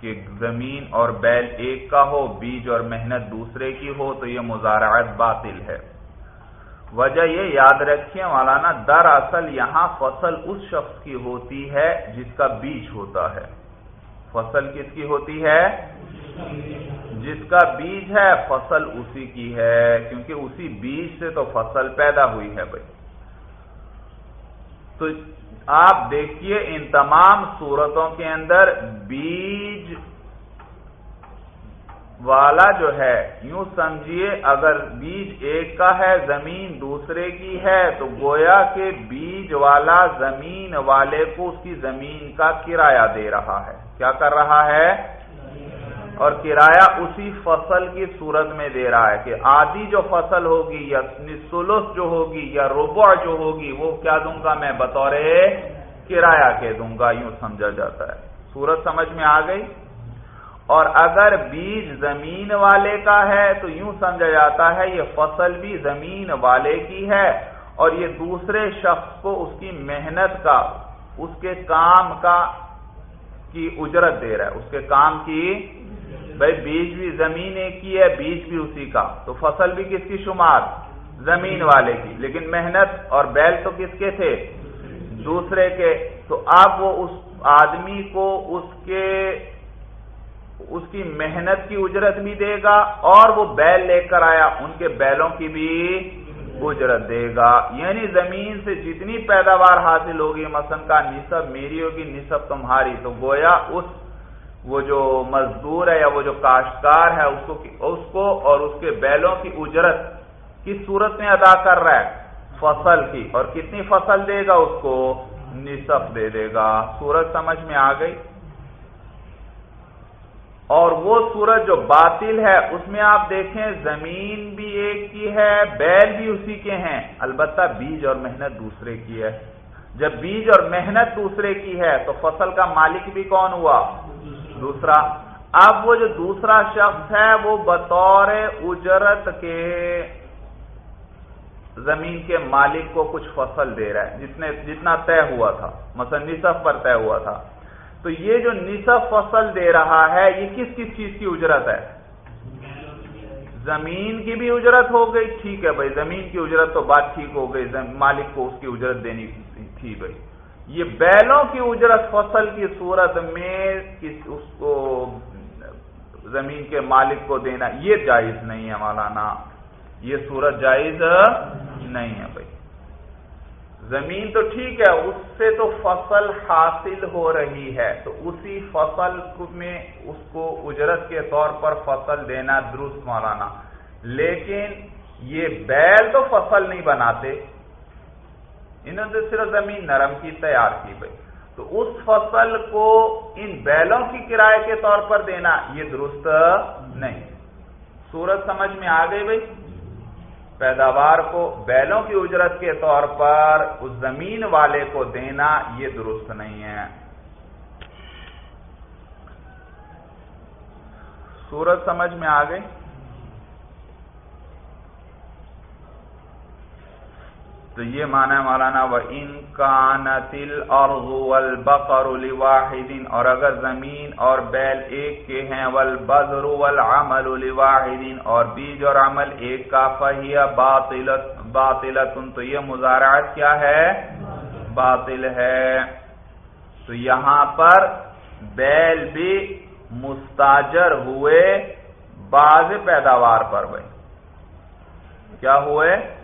کہ زمین اور بیل ایک کا ہو، بیج اور محنت دوسرے کی ہو، تو یہ مزارعت باطل ہے۔ وجہ یہ یاد رکھیے مولانا، دراصل یہاں فصل اس شخص کی ہوتی ہے جس کا بیج ہوتا ہے۔ فصل کس کی ہوتی ہے؟ جس کا بیج ہے، فصل اسی کی ہے، کیونکہ اسی بیج سے تو فصل پیدا ہوئی ہے بھائی۔ تو آپ دیکھیے ان تمام صورتوں کے اندر بیج والا جو ہے، یوں سمجھیے، اگر بیج ایک کا ہے، زمین دوسرے کی ہے، تو گویا کہ بیج والا زمین والے کو اس کی زمین کا کرایہ دے رہا ہے۔ کیا کر رہا ہے؟ اور کرایہ اسی فصل کی صورت میں دے رہا ہے کہ آدھی جو فصل ہوگی یا سلس جو ہوگی یا ربع جو ہوگی، وہ کیا دوں گا میں؟ بطور کرایہ کے دوں گا، یوں سمجھا جاتا ہے۔ صورت سمجھ میں آ گئی؟ اور اگر بیج زمین والے کا ہے تو یوں سمجھا جاتا ہے یہ فصل بھی زمین والے کی ہے اور یہ دوسرے شخص کو اس کی محنت کا، اس کے کام کا، کی اجرت دے رہا ہے۔ اس کے کام کی بھائی بیج بھی زمین ایک کی ہے، بیج بھی اسی کا۔ تو فصل بھی کس کی شمار؟ زمین والے کی۔ لیکن محنت اور بیل تو کس کے تھے؟ دوسرے کے۔ تو اب وہ اس آدمی کو اس کے، اس کی محنت کی اجرت بھی دے گا اور وہ بیل لے کر آیا، ان کے بیلوں کی بھی اجرت دے گا۔ یعنی زمین سے جتنی پیداوار حاصل ہوگی، مثلا کا نصب میری ہوگی، نصب تمہاری۔ تو گویا اس وہ جو مزدور ہے یا وہ جو کاشتکار ہے اس کو اس کو اور اس کے بیلوں کی اجرت کس صورت میں ادا کر رہا ہے؟ فصل کی۔ اور کتنی فصل دے گا اس کو؟ نصف دے دے گا۔ سورج سمجھ میں آ گئی؟ اور وہ سورج جو باطل ہے، اس میں آپ دیکھیں، زمین بھی ایک کی ہے، بیل بھی اسی کے ہیں۔ البتہ بیج اور محنت دوسرے کی ہے۔ جب بیج اور محنت دوسرے کی ہے، تو فصل کا مالک بھی کون ہوا؟ دوسرا، اب وہ جو دوسرا شخص ہے، وہ بطور اجرت کے زمین کے مالک کو کچھ فصل دے رہا ہے، جتنے، جتنا طے ہوا تھا۔ مثلا نصف پر طے ہوا تھا۔ تو یہ جو نصف فصل دے رہا ہے، یہ کس کس چیز کی اجرت ہے؟ زمین کی بھی اجرت ہو گئی، ٹھیک ہے بھائی، زمین کی اجرت تو بات ٹھیک ہو گئی مالک کو اس کی اجرت دینی تھی بھائی۔ یہ بیلوں کی اجرت فصل کی صورت میں اس کو زمین کے مالک کو دینا یہ جائز نہیں ہے مولانا۔ یہ صورت جائز نہیں ہے بھائی۔ زمین تو ٹھیک ہے، اس سے تو فصل حاصل ہو رہی ہے۔ تو اسی فصل میں اس کو اجرت کے طور پر فصل دینا درست مولانا۔ لیکن یہ بیل تو فصل نہیں بناتے۔ انہوں نے صرف زمین نرم کی، تیار کی بھائی تو اس فصل کو ان بیلوں کی کرائے کے طور پر دینا یہ درست نہیں۔ سورج سمجھ میں آ گئی بھائی پیداوار کو، بیلوں کی اجرت کے طور پر اس زمین والے کو دینا یہ درست نہیں ہے۔ سورج سمجھ میں آ گئی۔ تو یہ معنی مولانا و ان کانتل اور بقر واحد اور اگر زمین اور بیل ایک کے ہیں ول والعمل لواحد اور بیج اور عمل ایک کا فہیا باطلت باطلت، تو یہ مزارعت کیا ہے؟ باطل ہے۔ تو یہاں پر بیل بھی مستاجر ہوئے بعض پیداوار پر بھائی۔ کیا ہوئے؟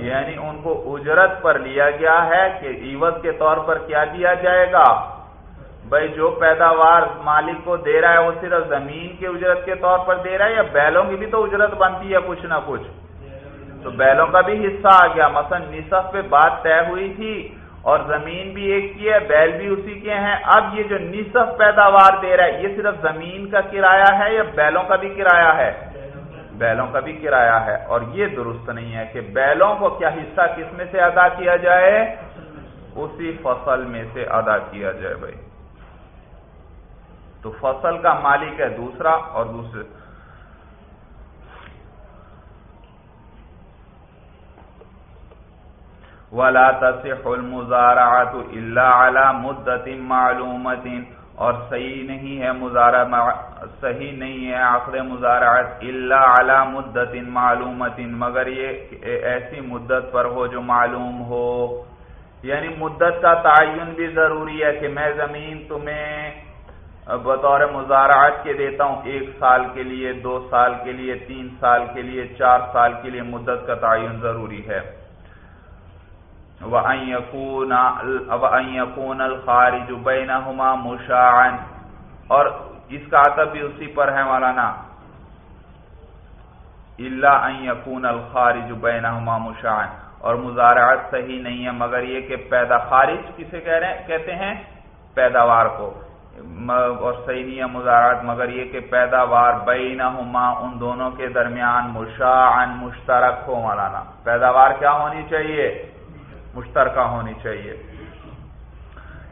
یعنی ان کو اجرت پر لیا گیا ہے کہ عوض کے طور پر کیا دیا جائے گا؟ بھائی جو پیداوار مالک کو دے رہا ہے، وہ صرف زمین کے اجرت کے طور پر دے رہا ہے یا بیلوں کی بھی تو اجرت بنتی ہے کچھ نہ کچھ؟ تو بیلوں کا بھی حصہ آ گیا۔ مثلا نصف پہ بات طے ہوئی تھی اور زمین بھی ایک کی ہے، بیل بھی اسی کے ہیں۔ اب یہ جو نصف پیداوار دے رہا ہے، یہ صرف زمین کا کرایہ ہے یا بیلوں کا بھی کرایہ ہے؟ بیلوں کا بھی کرایہ ہے اور یہ درست نہیں ہے کہ بیلوں کو کیا حصہ کس میں سے ادا کیا جائے؟ اسی فصل میں سے ادا کیا جائے بھائی۔ تو فصل کا مالک ہے دوسرا اور دوسرے۔ ولا تصح المزارعة الا على مدت معلومت اور صحیح نہیں ہے مزارع صحیح نہیں ہے آخر مزارعت الا على مدت معلومت، مگر یہ ایسی مدت پر ہو جو معلوم ہو۔ یعنی مدت کا تعین بھی ضروری ہے کہ میں زمین تمہیں بطور مزارعت کے دیتا ہوں ایک سال کے لیے، دو سال کے لیے، تین سال کے لیے، چار سال کے لیے، مدت کا تعین ضروری ہے۔ يَكُونَ الْخَارِجُ بَيْنَهُمَا مُشَاعًا۔ اور اس کا عطب بھی اسی پر ہے مولانا۔ اللہ يَكُونَ الْخَارِجُ بَيْنَهُمَا مُشَاعًا۔ اور مزارعت صحیح نہیں ہے، مگر یہ کہ پیدا خارج کسے کہہ رہے کہتے ہیں؟ پیداوار کو۔ اور صحیح نہیں ہے مزارعت، مگر یہ کہ پیداوار بینہما ان دونوں کے درمیان مشاعن مشترک ہو مولانا۔ پیداوار کیا ہونی چاہیے؟ مشترکہ ہونی چاہیے۔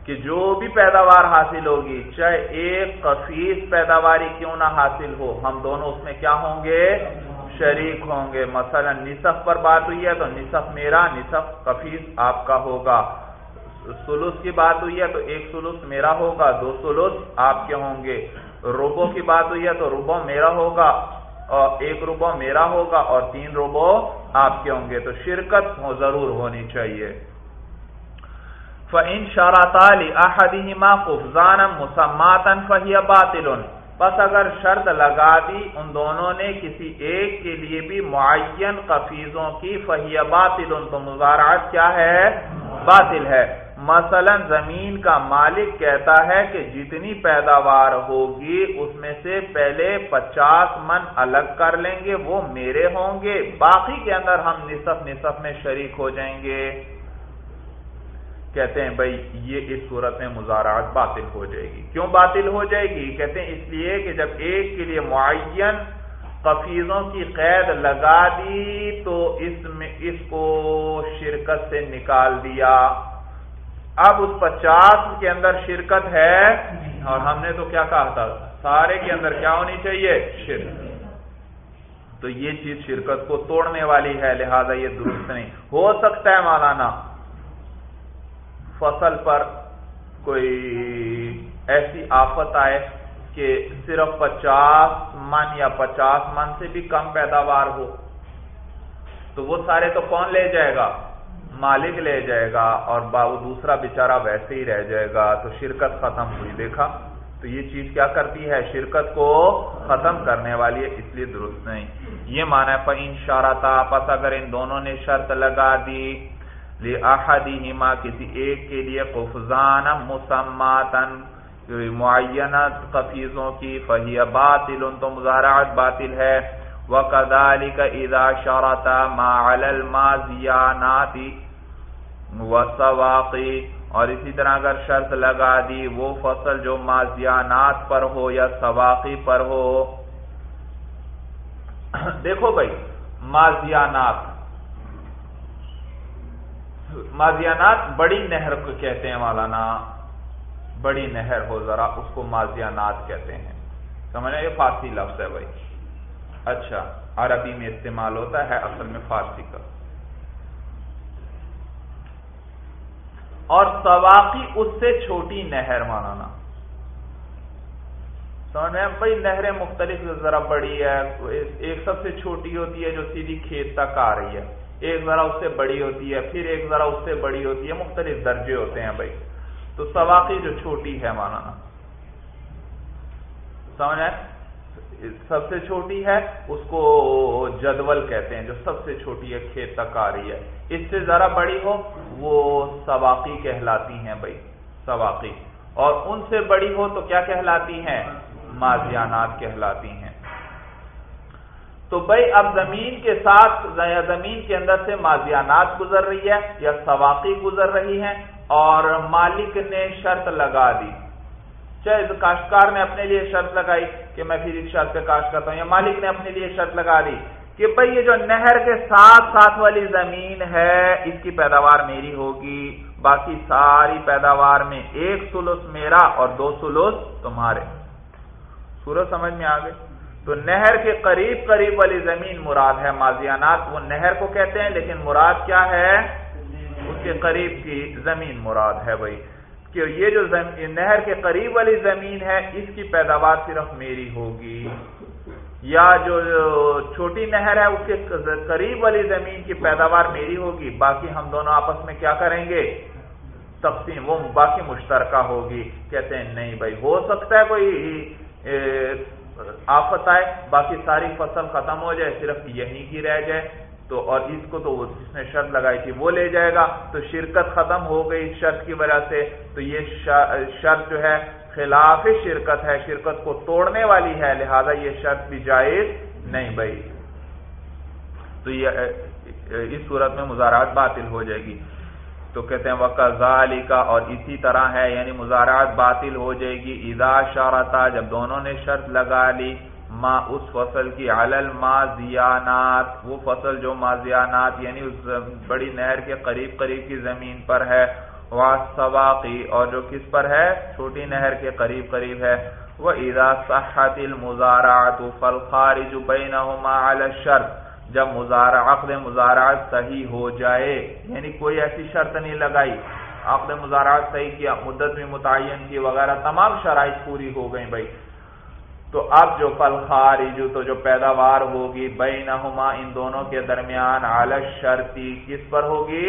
کہ جو بھی پیداوار حاصل ہوگی، چاہے ایک کفیس پیداواری کیوں نہ حاصل ہو، ہم دونوں اس میں کیا ہوں گے؟ شریک ہوں گے۔ مثلا نصف پر بات ہوئی ہے تو نصف میرا، نصف کفیس آپ کا ہوگا۔ سلوس کی بات ہوئی ہے تو ایک سلوس میرا ہوگا، دو سلوس آپ کے ہوں گے۔ روبو کی بات ہوئی ہے تو روبو میرا ہوگا۔ اور ایک روبو میرا ہوگا اور تین روبو آپ کے ہوں گے تو شرکت ضرور ہونی چاہیے۔ فَإِن شَرَطَا لِأَحَدِهِمَا قُفْزَانًا مُسَمَّاتًا فَهِيَ بَاطِلٌ۔ پس اگر شرط لگا دی ان دونوں نے کسی ایک کے لیے بھی معین قفیزوں کی فہیہ باطل تو مزارعت کیا ہے؟ باطل ہے۔ مثلا زمین کا مالک کہتا ہے کہ جتنی پیداوار ہوگی، اس میں سے پہلے پچاس من الگ کر لیں گے، وہ میرے ہوں گے، باقی کے اندر ہم نصف نصف میں شریک ہو جائیں گے۔ کہتے ہیں، بھائی، یہ اس صورت میں مزارات باطل ہو جائے گی۔ کیوں باطل ہو جائے گی؟ کہتے ہیں، اس لیے کہ جب ایک کے لیے معین قفیزوں کی قید لگا دی، تو اس میں، اس کو شرکت سے نکال دیا۔ اب اس پچاس کے اندر شرکت ہے اور ہم نے تو کیا کہا تھا؟ سارے کے اندر کیا ہونی چاہیے؟ شرکت تو یہ چیز شرکت کو توڑنے والی ہے، لہذا یہ درست نہیں۔ ہو سکتا ہے مولانا، فصل پر کوئی ایسی آفت آئے کہ صرف پچاس من یا پچاس من سے بھی کم پیداوار ہو، تو وہ سارے تو کون لے جائے گا؟ مالک لے جائے گا اور وہ دوسرا بیچارہ ویسے ہی رہ جائے گا، تو شرکت ختم ہوئی۔ دیکھا، تو یہ چیز کیا کرتی ہے؟ شرکت کو ختم کرنے والی ہے، اس لیے درست نہیں۔ یہ مانا ہے ان شارہ تھا پس اگر ان دونوں نے شرط لگا دی، لِأَحَدِهِمَا، کسی ایک کے لیے قفزان مسماتن یعنی معینہ قفیزوں کی فہی باطل، تو مزارعت باطل ہے۔ وَقَذَلِكَ اِذَا شَرَطَ مَا عَلَى الْمَازِيَانَاتِ وَسَوَاقِ اور اسی طرح اگر شرط لگا دی وہ فصل جو مازیانات پر ہو یا سواقی پر ہو۔ دیکھو بھائی، مازیانات۔ مازیانات بڑی نہر کو کہتے ہیں مولانا۔ بڑی نہر ہو، ذرا اس کو مازیانات کہتے ہیں۔ سمجھنا یہ فارسی لفظ ہے بھائی۔ اچھا عربی میں استعمال ہوتا ہے، اصل میں فارسی کا۔ اور سواقی اس سے چھوٹی نہر مانانا سمجھ میں؟ بھائی نہریں مختلف ذرا بڑی ہے، ایک سب سے چھوٹی ہوتی ہے جو سیدھی کھیت تک آ رہی ہے۔ ایک ذرا اس سے بڑی ہوتی ہے، پھر ایک ذرا اس سے بڑی ہوتی ہے، مختلف درجے ہوتے ہیں بھائی۔ تو سواقی جو چھوٹی ہے مانانا سمجھ سب سے چھوٹی ہے، اس کو جدول کہتے ہیں، جو سب سے چھوٹی ہے، کھیت تک آ رہی ہے۔ اس سے ذرا بڑی ہو، وہ سواقی کہلاتی ہیں بھائی، سواقی۔ اور ان سے بڑی ہو تو کیا کہلاتی ہیں؟ ماضیانات کہلاتی ہیں۔ تو بھائی، اب زمین کے ساتھ، زمین کے اندر سے ماضیانات گزر رہی ہے یا سواقی گزر رہی ہیں، اور مالک نے شرط لگا دی۔ چاہے کاشتکار نے اپنے لیے شرط لگائی کہ میں پھر اس شرط پہ کاشت کرتا ہوں، یا مالک نے اپنے لیے شرط لگا دی کہ بھئی یہ جو نہر کے ساتھ ساتھ والی زمین ہے، اس کی پیداوار میری ہوگی، باقی ساری پیداوار میں ایک سلوس میرا اور دو سلوس تمہارے۔ سورج سمجھ میں آ گئے؟ تو نہر کے قریب قریب والی زمین مراد ہے ماضیانات، وہ نہر کو کہتے ہیں، لیکن مراد کیا ہے؟ اس کے قریب کی زمین مراد ہے بھائی۔ کہ یہ جو نہر کے قریب والی زمین ہے، اس کی پیداوار صرف میری ہوگی۔ یا جو چھوٹی نہر ہے، اس کے قریب والی زمین کی پیداوار میری ہوگی۔ باقی ہم دونوں آپس میں کیا کریں گے؟ تقسیم۔ وہ باقی مشترکہ ہوگی۔ کہتے ہیں، نہیں بھائی، ہو سکتا ہے کوئی آفت آئے، باقی ساری فصل ختم ہو جائے، صرف یہی کی رہ جائے۔ تو اور اس کو تو جس نے شرط لگائی تھی وہ لے جائے گا، تو شرکت ختم ہو گئی شرط کی وجہ سے۔ تو یہ شرط جو ہے، خلاف شرکت ہے، شرکت کو توڑنے والی ہے، لہذا یہ شرط بھی جائز نہیں بھائی۔ تو یہ اس صورت میں مزارات باطل ہو جائے گی۔ تو کہتے ہیں وقت کا اور اسی طرح ہے یعنی مزارات باطل ہو جائے گی۔ ادا شارتا جب دونوں نے شرط لگا لی ما اس فصل کی علل ماضیانات، وہ فصل جو ماضیانات یعنی اس بڑی نہر کے قریب قریب کی زمین پر ہے سواقی، اور جو کس پر ہے؟ چھوٹی نہر کے قریب قریب ہے۔ وہ ادا صحت المزارات فلخارج بینہما علی الشرط، جب مزارع، عقد مزارعات صحیح ہو جائے یعنی کوئی ایسی شرط نہیں لگائی، عقد مزارعات صحیح کیا، مدت میں متعین کی وغیرہ، تمام شرائط پوری ہو گئی بھائی۔ تو اب جو پل خارج تو جو پیداوار ہوگی بینہما ان دونوں کے درمیان عالش شرطی کس پر ہوگی؟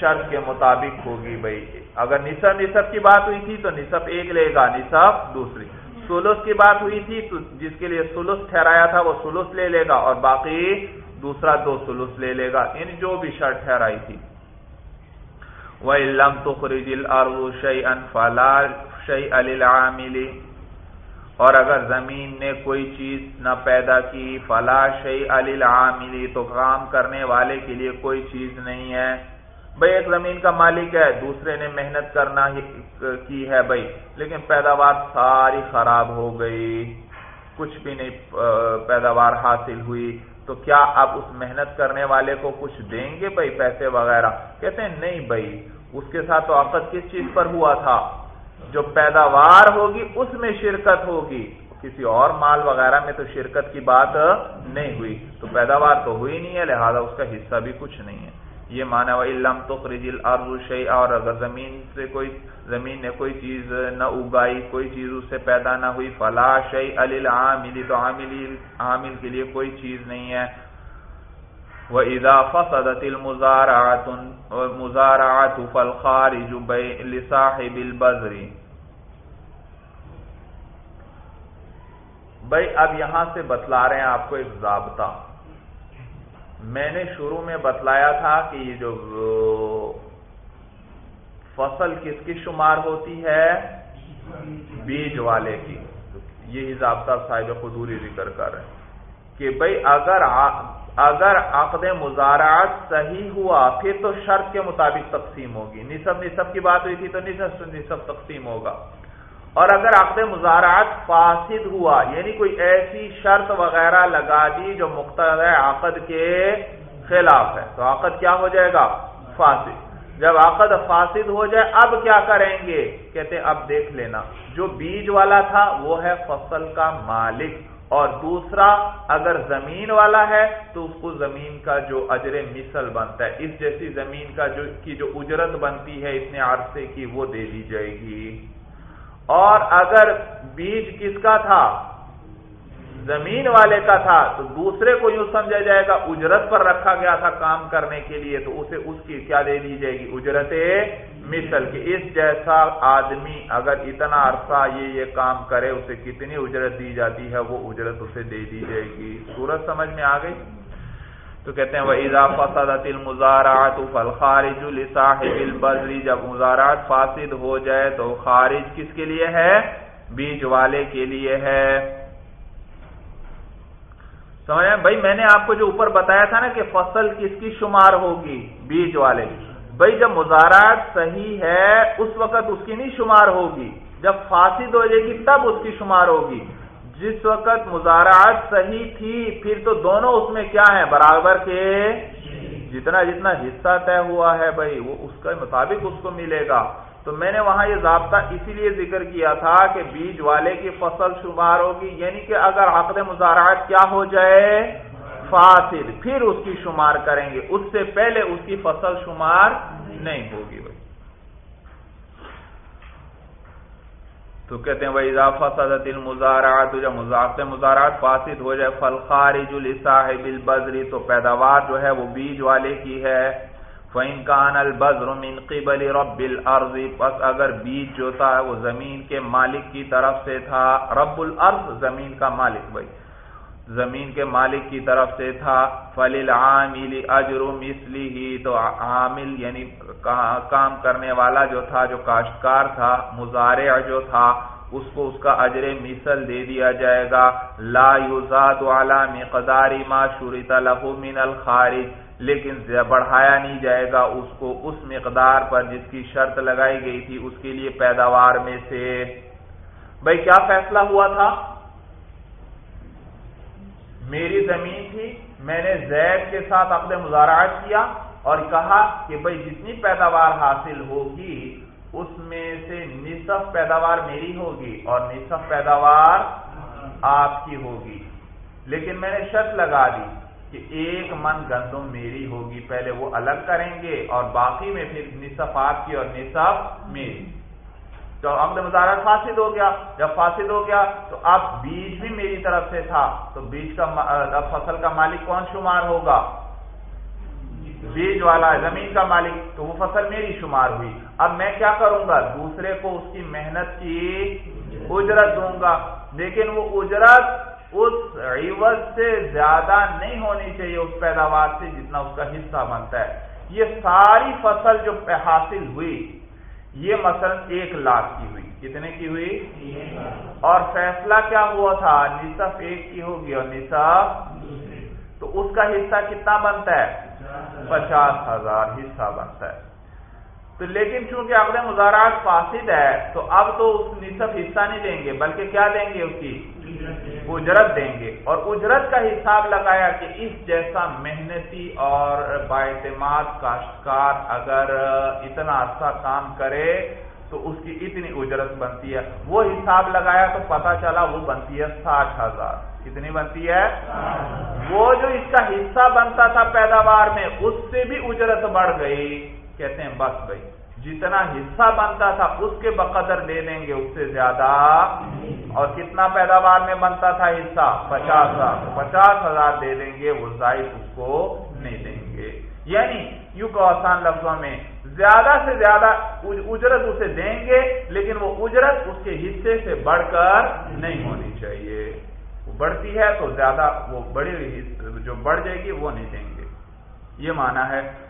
شرط کے مطابق ہوگی بھائی اگر نصب نصب کی بات ہوئی تھی تو نصب ایک لے گا نصب دوسری۔ سولس کی بات ہوئی تھی تو جس کے لیے سلس ٹھہرایا تھا وہ سلس لے لے گا اور باقی دوسرا دو سلس لے لے گا۔ ان جو بھی شرط ٹھہرائی تھی۔ وہ علم تخرج الارض شيئا فلا شيء للعامل۔ اور اگر زمین نے کوئی چیز نہ پیدا کی، فلا شی علی تو کام کرنے والے کے لیے کوئی چیز نہیں ہے۔ بھائی ایک زمین کا مالک ہے، دوسرے نے محنت کرنا ہی کی ہے بھائی لیکن پیداوار ساری خراب ہو گئی۔ کچھ بھی نہیں پیداوار حاصل ہوئی۔ تو کیا آپ اس محنت کرنے والے کو کچھ دیں گے بھائی پیسے وغیرہ؟ کہتے ہیں نہیں بھائی اس کے ساتھ تو عقد کس چیز پر ہوا تھا؟ جو پیداوار ہوگی، اس میں شرکت ہوگی۔ کسی اور مال وغیرہ میں تو شرکت کی بات نہیں ہوئی۔ تو پیداوار تو ہوئی نہیں ہے، لہذا اس کا حصہ بھی کچھ نہیں ہے۔ یہ مانا وہ علم تو خریجل اور اگر زمین سے کوئی، زمین نے کوئی چیز نہ اگائی، کوئی چیز اس سے پیدا نہ ہوئی، فلا شی عاملی تو عامل عامل کے لیے کوئی چیز نہیں ہے۔ وہ اضافہ صدت المزارات مزارات فلخارج بھائی، اب یہاں سے بتلا رہے ہیں آپ کو ایک ضابطہ۔ میں نے شروع میں بتلایا تھا کہ یہ جو فصل کس کی شمار ہوتی ہے؟ بیج والے کی۔ یہی ضابطہ صاحب خدوری ذکر کر رہے ہیں کہ بھائی، اگر اگر عقد مزارعات صحیح ہوا، پھر تو شرط کے مطابق تقسیم ہوگی۔ نصب نصب کی بات ہوئی تھی تو نصب نصب تقسیم ہوگا۔ اور اگر عقد مزارعات فاسد ہوا یعنی کوئی ایسی شرط وغیرہ لگا دی جو مختلف عقد کے خلاف ہے، تو عقد کیا ہو جائے گا؟ فاسد۔ جب عقد فاسد ہو جائے، اب کیا کریں گے؟ کہتے اب دیکھ لینا۔ جو بیج والا تھا، وہ ہے فصل کا مالک۔ اور دوسرا اگر زمین والا ہے تو اس کو زمین کا جو اجر مثل بنتا ہے۔ اس جیسی زمین کا جو کی جو اجرت بنتی ہے، اتنے عرصے کی وہ دے دی جائے گی۔ اور اگر بیج کس کا تھا؟ زمین والے کا تھا تو دوسرے کو یوں سمجھا جائے گا، اجرت پر رکھا گیا تھا کام کرنے کے لیے، تو اسے اس کی کیا دے دی جائے گی؟ اجرت مثل کہ اس جیسا آدمی اگر اتنا عرصہ یہ یہ کام کرے، اسے کتنی اجرت دی جاتی ہے، وہ اجرت اسے دے دی جائے گی۔ سورج سمجھ میں آ گئی؟ تو کہتے ہیں وہ اضافہ فصد مزارات فل خارج البری جب مزارات فاسد ہو جائے تو خارج کس کے لیے ہے؟ بیج والے کے لیے ہے۔ سمجھ بھائی میں نے آپ کو جو اوپر بتایا تھا نا کہ فصل کس کی شمار ہوگی بیج والے، بھائی جب مزارات صحیح ہے، اس وقت اس کی نہیں شمار ہوگی، جب فاسد ہو جائے گی، تب اس کی شمار ہوگی۔ جس وقت مزارات صحیح تھی، پھر تو دونوں اس میں کیا ہے برابر کے جتنا جتنا حصہ طے ہوا ہے بھائی، وہ اس کے مطابق اس کو ملے گا۔ تو میں نے وہاں یہ ضابطہ اسی لیے ذکر کیا تھا کہ بیج والے کی فصل شمار ہوگی یعنی کہ اگر عقد مزارات کیا ہو جائے، فاصل، پھر اس کی شمار کریں گے۔ اس سے پہلے اس کی فصل شمار نہیں ہوگی۔ بھائی تو کہتے ہیں بھائی اضافہ صدت المزارات جب مضافت مزارات فاسد ہو جائے فل خارج الصاحب البذری تو پیداوار جو ہے وہ بیج والے کی ہے۔ فَإِن كَانَ الْبَذْرُ مِنْ قِبَلِ رَبِّ الْأَرْضِ، پس اگر بیج جو تھا وہ زمین کے مالک کی طرف سے تھا، رب الارض زمین کا مالک بھائی زمین کے مالک کی طرف سے تھا، فَلِلْعَامِلِ أَجْرُ مِثْلِهِ، تو عامل یعنی کام کرنے والا جو تھا، جو کاشتکار تھا، مزارع جو تھا، اس کو اس کا اجر مثل دے دیا جائے گا۔ لا يُزَادُ عَلَى مِقْدَارِ مَا شُرِطَ لَهُ مِنَ الْخَارِجِ۔ لیکن بڑھایا نہیں جائے گا، اس کو اس مقدار پر جس کی شرط لگائی گئی تھی، اس کے لیے پیداوار میں سے۔ بھائی، کیا فیصلہ ہوا تھا؟ میری زمین تھی، میں نے زید کے ساتھ اپنے مظاہرات کیا اور کہا کہ بھائی، جتنی پیداوار حاصل ہوگی، اس میں سے نصف پیداوار میری ہوگی اور نصف پیداوار آپ کی ہوگی۔ لیکن میں نے شرط لگا دی۔ کہ ایک من گندم میری ہوگی، پہلے وہ الگ کریں گے اور باقی میں پھر نصف آپ کی اور نصف میری۔ تو عمد مزارت فاسد ہو گیا۔ جب فاسد ہو گیا تو اب بیج بھی میری طرف سے تھا۔ تو بیج کا اب فصل کا مالک کون شمار ہوگا؟ بیج والا، زمین کا مالک۔ تو وہ فصل میری شمار ہوئی۔ اب میں کیا کروں گا؟ دوسرے کو اس کی محنت کی اجرت دوں گا۔ لیکن وہ اجرت اس عوض سے زیادہ نہیں ہونی چاہیے اس پیداوار سے جتنا اس کا حصہ بنتا ہے۔ یہ ساری فصل جو حاصل ہوئی، یہ مثلا ایک لاکھ کی ہوئی۔ کتنے کی ہوئی؟ اور فیصلہ کیا ہوا تھا؟ نصف ایک کی ہوگی اور نصف تو اس کا حصہ کتنا بنتا ہے؟ پچاس ہزار حصہ بنتا ہے۔ تو لیکن چونکہ اپنے مزارات فاسد ہے، تو اب تو اس نصف حصہ نہیں دیں گے، بلکہ کیا دیں گے اس کی؟ اجرت دیں گے۔ اور اجرت کا حساب لگایا کہ اس جیسا محنتی اور باعتماد کاشتکار اگر اتنا عرصہ کام کرے تو اس کی اتنی اجرت بنتی ہے۔ وہ حساب لگایا تو پتا چلا وہ بنتی ہے ساٹھ ہزار۔ کتنی بنتی ہے؟ وہ جو اس کا حصہ بنتا تھا پیداوار میں، اس سے بھی اجرت بڑھ گئی۔ کہتے ہیں، بس بھائی، جتنا حصہ بنتا تھا اس کے بقدر دے دیں گے اس سے زیادہ. اور کتنا پیداوار میں بنتا تھا حصہ؟ پچاس ہزار۔ پچاس ہزار دے دیں گے، وہ ظاہر اس کو نہیں دیں گے۔ یعنی یوں کو آسان لفظوں میں، زیادہ سے زیادہ اجرت اسے دیں گے، لیکن وہ اجرت اس کے حصے سے بڑھ کر نہیں ہونی چاہیے۔ وہ بڑھتی ہے تو زیادہ وہ بڑی جو بڑھ جائے گی وہ نہیں دیں گے۔ یہ مانا ہے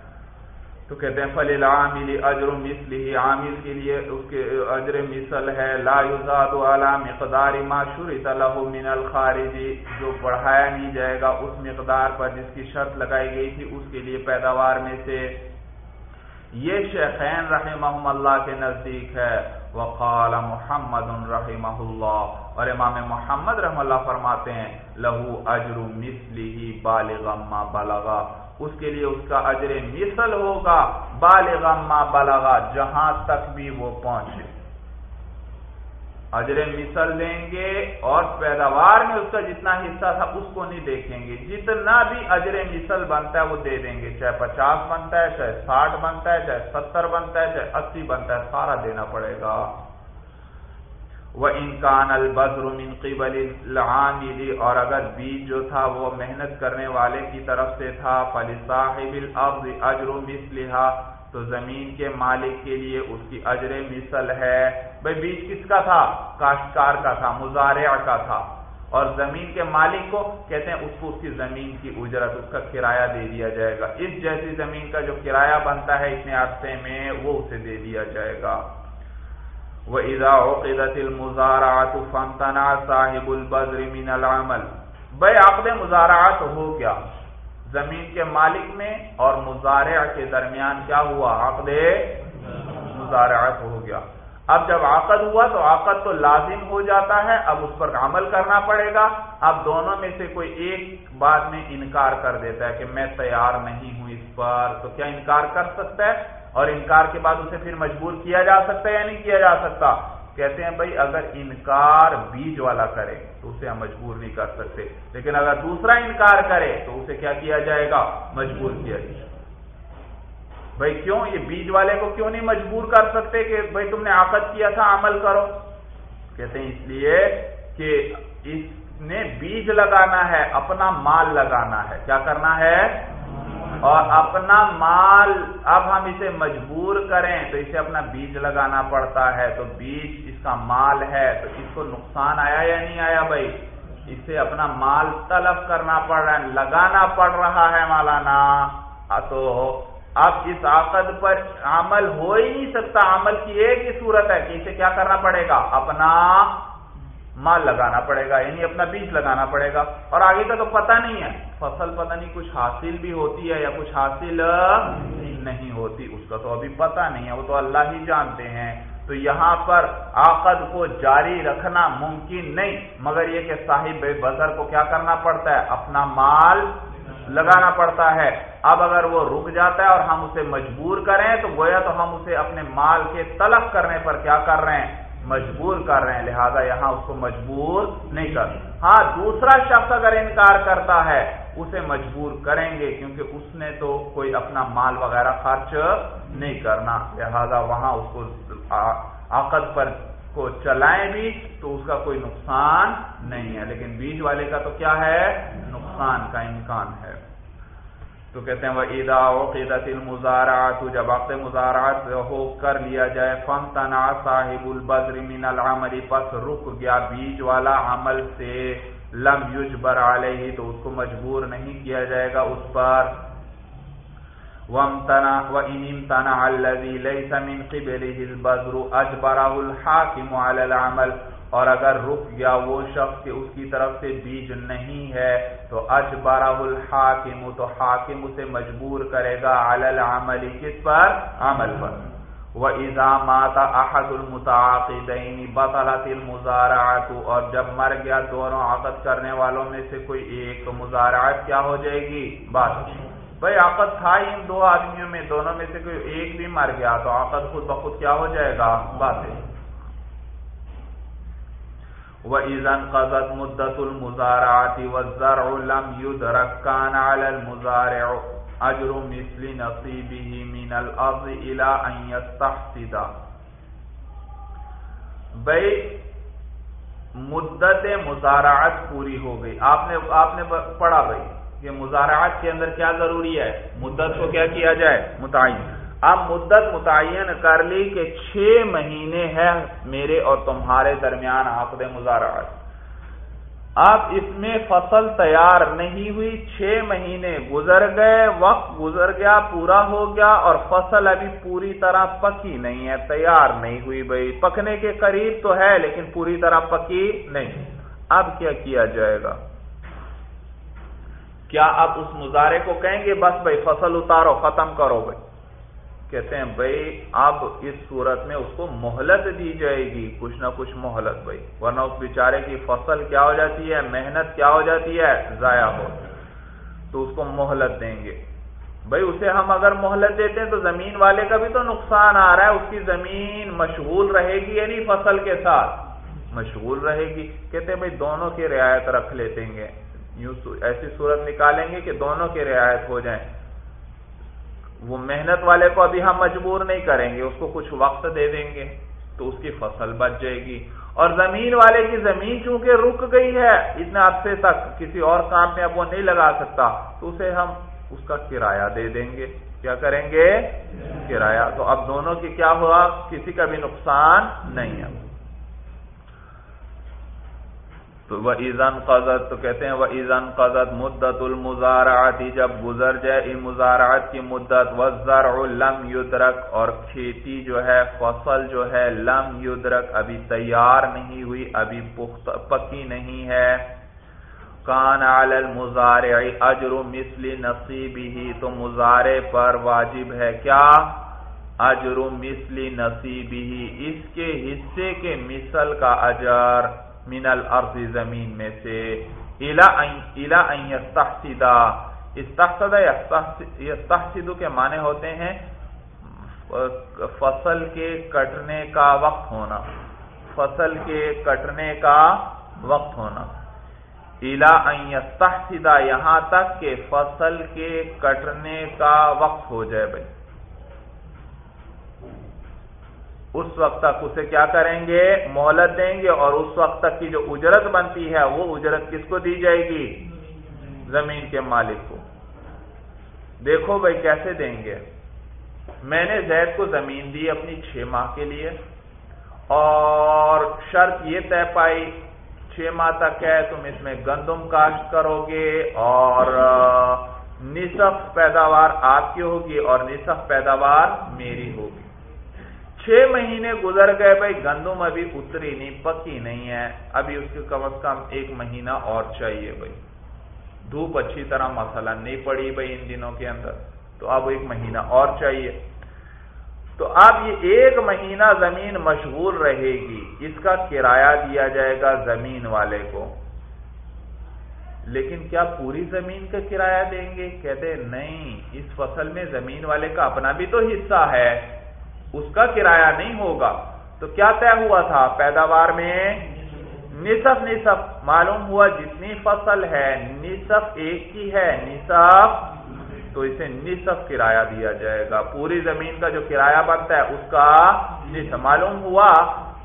تو کہتے ہیں فل عامل اجر مسل ہی عامل کے لیے اس کے اجر مثل ہے، لا یزاد علی مقدار ما شرط له من الخارج. جو بڑھایا نہیں جائے گا اس مقدار پر جس کی شرط لگائی گئی تھی، اس کے لیے پیداوار میں سے۔ یہ شیخین رحمہ اللہ کے نزدیک ہے۔ وقال محمد رحمہ اللہ۔ اور امام محمد رحم اللہ فرماتے ہیں لہو اجر مثلی بالغ ما بلغا. اس کے لیے اس کا اجر مثل ہوگا بالغ ما بلغا، جہاں تک بھی وہ پہنچے۔ اجر مثل دیں گے اور پیداوار میں اس کا جتنا حصہ تھا اس کو نہیں دیکھیں گے۔ جتنا بھی اجر مثل بنتا ہے وہ دے دیں گے۔ چاہے پچاس بنتا ہے، چاہے ساٹھ بنتا ہے، چاہے ستر بنتا ہے، چاہے اسی بنتا ہے، سارا دینا پڑے گا۔ وہ انکان من قبل العامل اور اگر بیج جو تھا وہ محنت کرنے والے کی طرف سے تھا، فلصاحب الارض اجر مثلها، تو زمین کے مالک کے لیے اس کی اجر مثل ہے۔ بھائی، بیج کس کا تھا؟ کاشتکار کا تھا، مزارع کا تھا۔ اور زمین کے مالک کو کہتے ہیں اس کو اس کی زمین کی اجرت، اس کا کرایہ دے دیا جائے گا۔ اس جیسی زمین کا جو کرایہ بنتا ہے اتنے عرصے میں، وہ اسے دے دیا جائے گا۔ وَإِذَا عُقِدَتِ الْمُزَارَعَةُ فَامْتَنَعَ صَاحِبُ عقد مزارعات ہو گیا۔ زمین کے مالک میں اور مزارع کے درمیان کیا ہوا؟ عقد مزارعات ہو گیا۔ اب جب عقد ہوا تو عقد تو لازم ہو جاتا ہے، اب اس پر عمل کرنا پڑے گا۔ اب دونوں میں سے کوئی ایک بات میں انکار کر دیتا ہے کہ میں تیار نہیں ہوں اس پر، تو کیا انکار کر سکتا ہے؟ اور انکار کے بعد اسے پھر مجبور کیا جا سکتا ہے یا نہیں کیا جا سکتا؟ کہتے ہیں بھائی، اگر انکار بیج والا کرے تو اسے ہم مجبور نہیں کر سکتے۔ لیکن اگر دوسرا انکار کرے تو اسے کیا کیا جائے گا؟ مجبور کیا جائے بھائی، کیوں؟ یہ بیج والے کو کیوں نہیں مجبور کر سکتے کہ بھائی، تم نے آفت کیا تھا، عمل کرو؟ کہتے ہیں اس لیے کہ اس نے بیج لگانا ہے، اپنا مال لگانا ہے۔ کیا کرنا ہے؟ اور اپنا مال اب ہم اسے مجبور کریں تو اسے اپنا بیج لگانا پڑتا ہے، تو بیج اس کا مال ہے، تو اس کو نقصان آیا یا نہیں آیا بھائی؟ اسے اپنا مال طلب کرنا پڑ رہا ہے، لگانا پڑ رہا ہے مولانا۔ ہاں تو اب اس عقد پر عمل ہو ہی نہیں سکتا، عمل کی ایک ہی صورت ہے کہ اسے کیا کرنا پڑے گا؟ اپنا مال لگانا پڑے گا یعنی اپنا بیج لگانا پڑے گا۔ اور آگے کا تو پتہ نہیں ہے۔ فصل پتہ نہیں کچھ حاصل بھی ہوتی ہے یا کچھ حاصل نہیں ہوتی، اس کا تو ابھی پتہ نہیں ہے، وہ تو اللہ ہی جانتے ہیں۔ تو یہاں پر آقد کو جاری رکھنا ممکن نہیں، مگر یہ کہ صاحب بزر کو کیا کرنا پڑتا ہے؟ اپنا مال لگانا پڑتا ہے۔ اب اگر وہ رک جاتا ہے اور ہم اسے مجبور کریں، تو گویا تو ہم اسے اپنے مال کے طلب کرنے پر کیا کر رہے ہیں؟ مجبور کر رہے ہیں، لہذا یہاں اس کو مجبور نہیں کر۔ ہاں دوسرا شخص اگر انکار کرتا ہے، اسے مجبور کریں گے، کیونکہ اس نے تو کوئی اپنا مال وغیرہ خرچ نہیں کرنا۔ لہذا وہاں اس کو عقد پر کو چلائیں بھی تو اس کا کوئی نقصان نہیں ہے۔ لیکن بیج والے کا تو کیا ہے؟ نقصان کا امکان ہے۔ تو کہتے ہیں وہ عیدا وقیدت المزارات جب وقت مزارات ہو کر لیا جائے فن تنا صاحب البدر من العمل، پس رک گیا بیج والا عمل سے، لم یجبر علیہ تو اس کو مجبور نہیں کیا جائے گا اس پر۔ وَإِنِ امْتَنَعَ الَّذِي لَيْسَ مِنْ قِبَلِهِ الْبَذْرُ أَجْبَرَهُ الْحَاكِمُ عَلَى الْعَمَلِ۔ اور اگر رک گیا وہ شخص کہ اس کی طرف سے بیج نہیں ہے، تو اجبارہ الحاکم، تو حاکم اسے مجبور کرے گا علی العمل، کس پر؟ عمل پر۔ وَإِذَا مَاتَ أَحَدُ الْمُتَعَاقِدَيْنِ بَطَلَتِ الْمُزَارَعَةُ اور جب مر گیا دونوں عقد کرنے والوں میں سے کوئی ایک، تو مزارعت کیا ہو جائے گی؟ بات بھائی عقد تھا ہی ان دو آدمیوں میں، دونوں میں سے کوئی ایک بھی مر گیا، تو عقد خود بخود کیا ہو جائے گا؟ بات وَإِذَا انْقَضَتْ مُدَّةُ الْمُزَارَعَةِ وَالزَّرْعُ لَمْ يُدْرَكْ كَانَ عَلَى الْمُزَارِعُ أَجْرُ مِثْلِ نَصِيبِهِ مِنَ الْأَرْضِ إِلَىٰ أَنْ يَسْتَحْصِدَ. بھئی مدت مزارعت پوری ہو گئی۔ آپ نے آپ نے پڑھا بھئی کہ مزارعت کے اندر کیا ضروری ہے؟ مدت کو کیا کیا جائے؟ متعین۔ اب مدت متعین کر لی کہ چھ مہینے ہے میرے اور تمہارے درمیان عقد مزارعات اب اس میں فصل تیار نہیں ہوئی، چھ مہینے گزر گئے، وقت گزر گیا، پورا ہو گیا اور فصل ابھی پوری طرح پکی نہیں ہے، تیار نہیں ہوئی بھائی۔ پکنے کے قریب تو ہے لیکن پوری طرح پکی نہیں۔ اب کیا کیا جائے گا؟ کیا آپ اس مظاہرے کو کہیں گے؟ بس بھائی، فصل اتارو، ختم کرو بھائی۔ کہتے ہیں، بھائی، اب اس صورت میں اس کو مہلت دی جائے گی. کچھ نہ کچھ مہلت بھائی۔ ورنہ اس بیچارے کی فصل کیا ہو جاتی ہے؟ محنت کیا ہو جاتی ہے؟ ضائع ہو تو اس کو مہلت دیں گے۔ بھائی، اسے ہم اگر مہلت دیتے ہیں تو زمین والے کا بھی تو نقصان آ رہا ہے۔ اس کی زمین مشغول رہے گی یا نہیں فصل کے ساتھ؟ مشغول رہے گی۔ کہتے ہیں، بھائی، دونوں کی رعایت رکھ لیتے گے۔ یوں ایسی صورت نکالیں گے کہ دونوں کی رعایت ہو جائیں۔ وہ محنت والے کو ابھی ہم مجبور نہیں کریں گے، اس کو کچھ وقت دے دیں گے، تو اس کی فصل بچ جائے گی۔ اور زمین والے کی زمین چونکہ رک گئی ہے، اتنے عرصے تک کسی اور کام میں اب وہ نہیں لگا سکتا، تو اسے ہم اس کا کرایہ دے دیں گے۔ کیا کریں گے؟ کرایہ۔ تو اب دونوں کی کیا ہوا؟ کسی کا بھی نقصان نہیں ہے۔ تو وہ ایزن قزت تو کہتے ہیں وہ ایزن قزت مدت المزارعتی جب گزر جائے ان مزارعت کی مدت وزر لم یدرک اور کھیتی جو ہے، فصل جو ہے لم یدرک ابھی تیار نہیں ہوئی، ابھی پکی نہیں ہے۔ کان علی المزارع اجر مثل نصیبی ہی تو مزارے پر واجب ہے کیا؟ اجر مثل نصیبی ہی اس کے حصے کے مثل کا اجر۔ من الارض زمین میں سے الا ان استحسد یستحسد کے معنی ہوتے ہیں فصل کے کٹنے کا وقت ہونا۔ فصل کے کٹنے کا وقت ہونا۔ الا ان یستحسدا یہاں تک کہ فصل کے کٹنے کا وقت ہو جائے بھائی۔ اس وقت تک اسے کیا کریں گے؟ مہلت دیں گے اور اس وقت تک کی جو اجرت بنتی ہے، وہ اجرت کس کو دی جائے گی؟ زمین کے مالک کو۔ دیکھو بھائی کیسے دیں گے۔ میں نے زید کو زمین دی اپنی چھ ماہ کے لیے اور شرط یہ طے پائی، چھ ماہ تک ہے، تم اس میں گندم کاشت کرو گے اور نصف پیداوار آپ کی ہوگی اور نصف پیداوار میری ہوگی۔ چھ مہینے گزر گئے بھائی، گندم ابھی اتری نہیں، پکی نہیں ہے۔ ابھی اس کے کم از کم ایک مہینہ اور چاہیے بھائی۔ دھوپ اچھی طرح مسئلہ نہیں پڑی بھائی ان دنوں کے اندر۔ تو اب ایک مہینہ اور چاہیے۔ تو اب یہ ایک مہینہ زمین مشغول رہے گی۔ اس کا کرایہ دیا جائے گا زمین والے کو۔ لیکن کیا پوری زمین کا کرایہ دیں گے؟ کہتے نہیں، اس فصل میں زمین والے کا اپنا بھی تو حصہ ہے۔ اس کا کرایہ نہیں ہوگا، تو کیا طے ہوا تھا پیداوار میں؟ نصف نصف۔ معلوم ہوا جتنی فصل ہے، نصف ایک کی ہے، نصف۔ تو اسے نصف کرایہ دیا جائے گا۔ پوری زمین کا جو کرایہ بنتا ہے، اس کا نصف۔ معلوم ہوا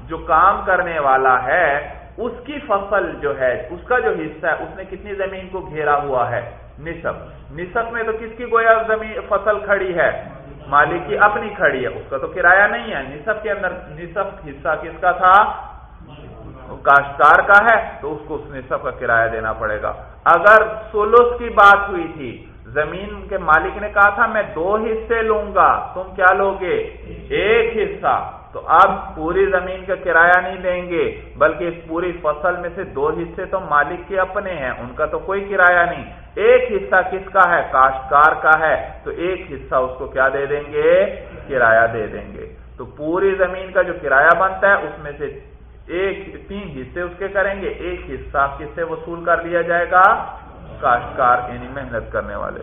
جو کام کرنے والا ہے، اس کی فصل جو ہے، اس کا جو حصہ ہے، اس نے کتنی زمین کو گھیرا ہوا ہے؟ نصف۔ نصف میں تو کس کی گویا زمین فصل کھڑی ہے؟ مالک کی اپنی کھڑی ہے، اس کا تو کرایہ نہیں ہے، نصف کے اندر نصف حصہ کس کا تھا؟ کاشتکار کا ہے، تو اس کو اس نصف کا کرایہ دینا پڑے گا۔ اگر سولوس کی بات ہوئی تھی، زمین کے مالک نے کہا تھا، میں دو حصے لوں گا، تم کیا لوگے؟ ایک حصہ۔ تو اب پوری زمین کا کرایہ نہیں دیں گے، بلکہ اس پوری فصل میں سے دو حصے تو مالک کے اپنے ہیں، ان کا تو کوئی کرایہ نہیں۔ ایک حصہ کس کا ہے؟ کاشتکار کا ہے۔ تو ایک حصہ اس کو کیا دے دیں گے؟ کرایہ دے دیں گے۔ تو پوری زمین کا جو کرایہ بنتا ہے، اس میں سے ایک، تین حصے اس کے کریں گے۔ ایک حصہ کس سے وصول کر لیا جائے گا؟ کاشتکار یعنی محنت کرنے والے۔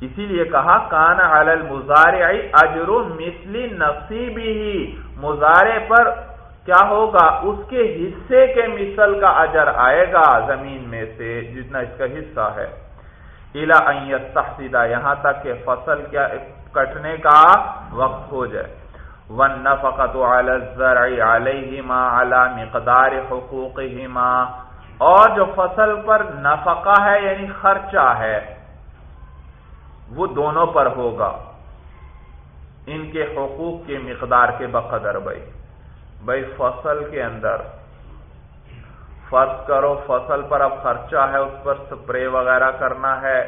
اسی لیے کہا، کان المزارع اجر مثلی نصیبی ہی۔ مزارے پر کیا ہوگا؟ اس کے حصے کے مثل کا اجر آئے گا زمین میں سے، جتنا اس کا حصہ ہے۔ الا یہاں تک کہ فصل کیا کٹنے کا وقت ہو جائے۔ ون نفقت علیہما علی مقدار حقوقہما اور جو فصل پر نفقہ ہے یعنی خرچہ ہے، وہ دونوں پر ہوگا۔ ان کے حقوق کی مقدار کے بقدر بھائی۔ بھائی فصل کے اندر۔ فرض کرو فصل پر اب خرچہ ہے، اس پر سپرے وغیرہ کرنا ہے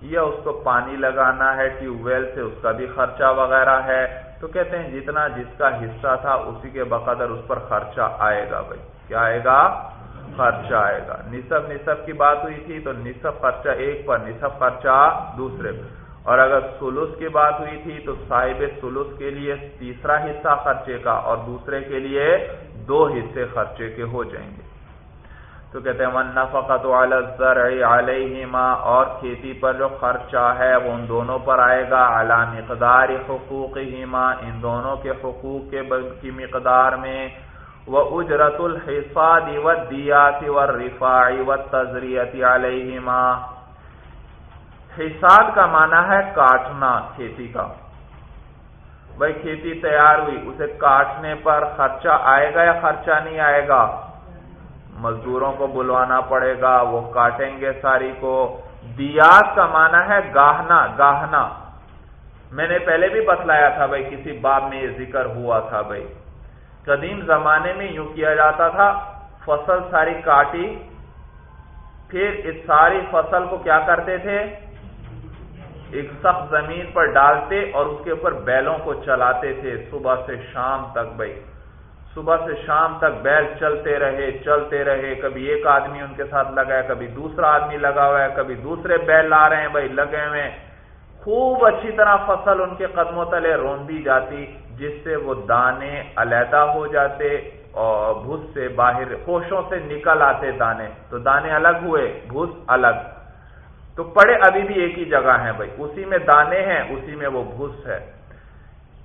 یا اس کو پانی لگانا ہے، ٹیوب ویل سے اس کا بھی خرچہ وغیرہ ہے۔ تو کہتے ہیں جتنا جس کا حصہ تھا اسی کے بقدر اس پر خرچہ آئے گا بھائی۔ کیا آئے گا؟ خرچہ آئے گا۔ نصف نصف کی بات ہوئی تھی تو نصف خرچہ ایک پر، نصف خرچہ دوسرے پر۔ اور اگر سلوس کی بات ہوئی تھی تو صاحب سلوس کے لیے تیسرا حصہ خرچے کا اور دوسرے کے لیے دو حصے خرچے کے ہو جائیں گے۔ تو کہتے ہیں من نفقت علیہما اور کھیتی پر جو خرچہ ہے وہ ان دونوں پر آئے گا اعلی مقدار حقوق ان دونوں کے حقوق کے کی مقدار میں۔ وہ اجرت الحفاظ و دیاتی و رفاعی و تجریتی علیہما۔ حساد کا معنی ہے کاٹنا، کھیتی کا۔ بھائی کھیتی تیار ہوئی، اسے کاٹنے پر خرچہ آئے گا یا خرچہ نہیں آئے گا؟ مزدوروں کو بلوانا پڑے گا، وہ کاٹیں گے ساری کو۔ دیات کا معنی ہے گاہنا گاہنا۔ میں نے پہلے بھی بتلایا تھا بھائی، کسی باب میں یہ ذکر ہوا تھا بھائی۔ قدیم زمانے میں یوں کیا جاتا تھا، فصل ساری کاٹی، پھر اس ساری فصل کو کیا کرتے تھے؟ ایک سخت زمین پر ڈالتے اور اس کے اوپر بیلوں کو چلاتے تھے۔ صبح سے شام تک بھائی۔ صبح سے شام تک بیل چلتے رہے چلتے رہے۔ کبھی ایک آدمی ان کے ساتھ لگا ہے، کبھی دوسرا آدمی لگا ہوا ہے، کبھی دوسرے بیل لا رہے ہیں، بھائی لگے ہوئے خوب اچھی طرح فصل ان کے قدموں تلے روندی جاتی، جس سے وہ دانے علیحدہ ہو جاتے اور بھوس سے باہر خوشوں سے نکل آتے دانے۔ تو دانے الگ ہوئے بھوس الگ۔ تو پڑے ابھی بھی ایک ہی جگہ ہیں بھائی۔ اسی میں دانے ہیں، اسی میں وہ بھوس ہے۔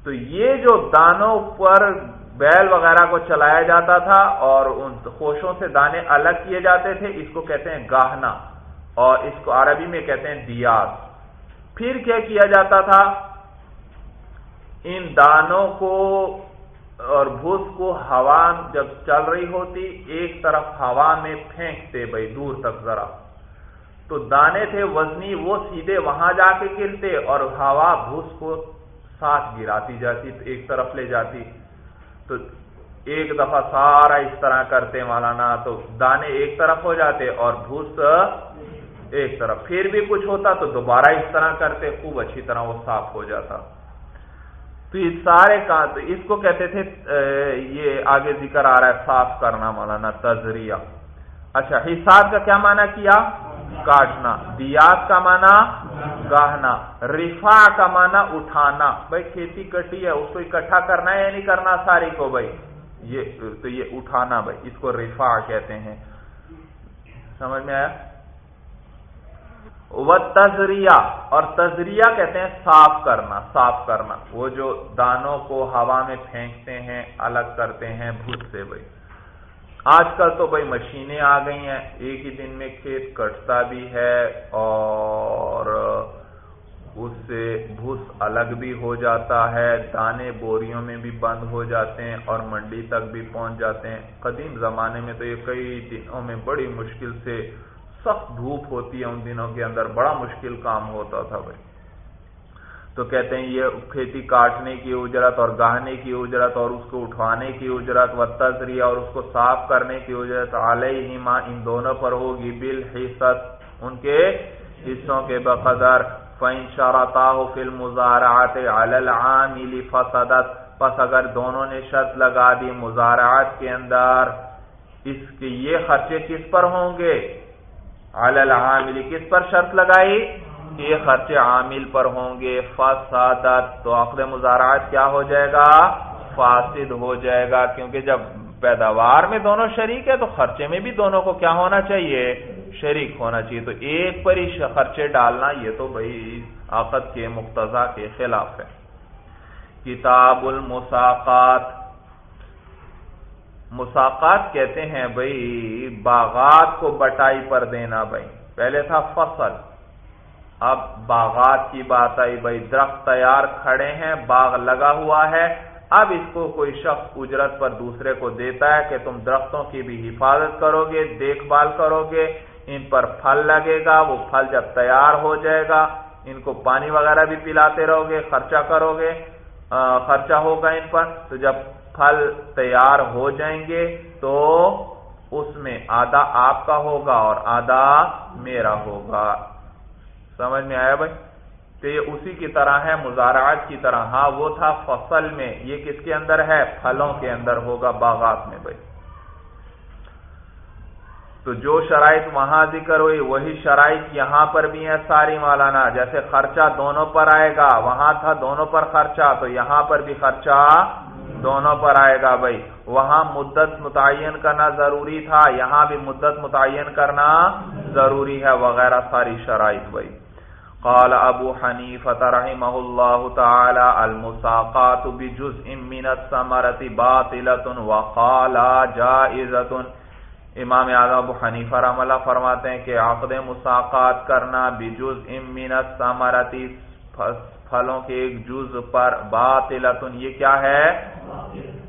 تو یہ جو دانوں پر بیل وغیرہ کو چلایا جاتا تھا اور ان خوشوں سے دانے الگ کیے جاتے تھے، اس کو کہتے ہیں گاہنا۔ اور اس کو عربی میں کہتے ہیں دیات پھر کیا کیا جاتا تھا؟ ان دانوں کو اور بھوس کو ہوا جب چل رہی ہوتی، ایک طرف ہوا میں پھینکتے بھائی، دور تک ذرا۔ تو دانے تھے، وزنی وہ سیدھے وہاں جا کے گرتے اور ہوا بھوس کو ساتھ گراتی جاتی، ایک طرف لے جاتی۔ تو ایک دفعہ سارا اس طرح کرتے مولانا، تو دانے ایک طرف ہو جاتے اور بھوس ایک طرف۔ پھر بھی کچھ ہوتا تو دوبارہ اس طرح کرتے، خوب اچھی طرح وہ صاف ہو جاتا۔ تو یہ سارے کا اس کو کہتے تھے یہ آگے ذکر آ رہا ہے، صاف کرنا مولانا تجریہ اچھا حساب کا کیا معنی کیا؟ کاٹنا، دیات کا معنی گاہنا، رفا کا معنی اٹھانا۔ بھائی کھیتی کٹی ہے، اس کو اکٹھا کرنا ہے یا نہیں کرنا؟ ساری کو بھائی، یہ تو یہ اٹھانا بھائی، اس کو رفا کہتے ہیں۔ سمجھ میں آیا؟ وہ تجریہ اور تجریہ کہتے ہیں صاف کرنا صاف کرنا۔ وہ جو دانوں کو ہوا میں پھینکتے ہیں، الگ کرتے ہیں بھوت سے بھائی۔ آج کل تو بھائی مشینیں آ گئی ہیں، ایک ہی دن میں کھیت کٹتا بھی ہے اور اس سے بھوس الگ بھی ہو جاتا ہے، دانے بوریوں میں بھی بند ہو جاتے ہیں اور منڈی تک بھی پہنچ جاتے ہیں۔ قدیم زمانے میں تو یہ کئی دنوں میں بڑی مشکل سے سخت دھوپ ہوتی ہے، ان دنوں کے اندر بڑا مشکل کام ہوتا تھا بھائی۔ تو کہتے ہیں یہ کھیتی کاٹنے کی اجرت اور گاہنے کی اجرت اور اس کو اٹھوانے کی اجرت و تذری اور اس کو صاف کرنے کی اجرت علیہ ان دونوں پر ہوگی بل حصت ان کے حصوں کے بقدر۔ فین شرطا فل مزارات العامل فسدت۔ پس اگر دونوں نے شرط لگا دی مزارات کے اندر، اس کے یہ خرچے کس پر ہوں گے؟ العامل کس پر شرط لگائی؟ کہ یہ خرچے عامل پر ہوں گے۔ فسادت، تو عقد مزارات کیا ہو جائے گا؟ فاسد ہو جائے گا۔ کیونکہ جب پیداوار میں دونوں شریک ہے تو خرچے میں بھی دونوں کو کیا ہونا چاہیے؟ شریک ہونا چاہیے۔ تو ایک پر ہی خرچے ڈالنا، یہ تو بھائی آفت کے مقتضا کے خلاف ہے۔ کتاب المساقات۔ مساقات کہتے ہیں بھائی، باغات کو بٹائی پر دینا بھائی۔ پہلے تھا فصل۔ اب باغات کی بات آئی، بھائی درخت تیار کھڑے ہیں، باغ لگا ہوا ہے۔ اب اس کو کوئی شخص اجرت پر دوسرے کو دیتا ہے کہ تم درختوں کی بھی حفاظت کرو گے دیکھ بھال کرو گے ان پر پھل لگے گا، وہ پھل جب تیار ہو جائے گا، ان کو پانی وغیرہ بھی پلاتے رہو گے خرچہ کرو گے خرچہ ہوگا ان پر۔ تو جب پھل تیار ہو جائیں گے تو اس میں آدھا آپ کا ہوگا اور آدھا میرا ہوگا۔ سمجھ میں آیا بھائی؟ تو یہ اسی کی طرح ہے، مزارعات کی طرح۔ ہاں وہ تھا فصل میں۔ یہ کس کے اندر ہے؟ پھلوں کے اندر ہوگا باغات میں بھائی۔ تو جو شرائط وہاں ذکر ہوئی، وہی شرائط یہاں پر بھی ہے ساری مولانا۔ جیسے خرچہ دونوں پر آئے گا، وہاں تھا دونوں پر خرچہ، تو یہاں پر بھی خرچہ دونوں پر آئے گا بھائی۔ وہاں مدت متعین کرنا ضروری تھا، یہاں بھی مدت متعین کرنا ضروری ہے، وغیرہ ساری شرائط بھائی۔ قال ابو حنیفة رحمه الله تعالى المساقات بجزء من الثمرة باطلة وقال جائزة۔ امام اعظم ابو حنیفہ رحم اللہ فرماتے ہیں کہ عقد مساقات کرنا بجزء من الثمرة پھلوں کے ایک جز پر باطلتن یہ کیا ہے؟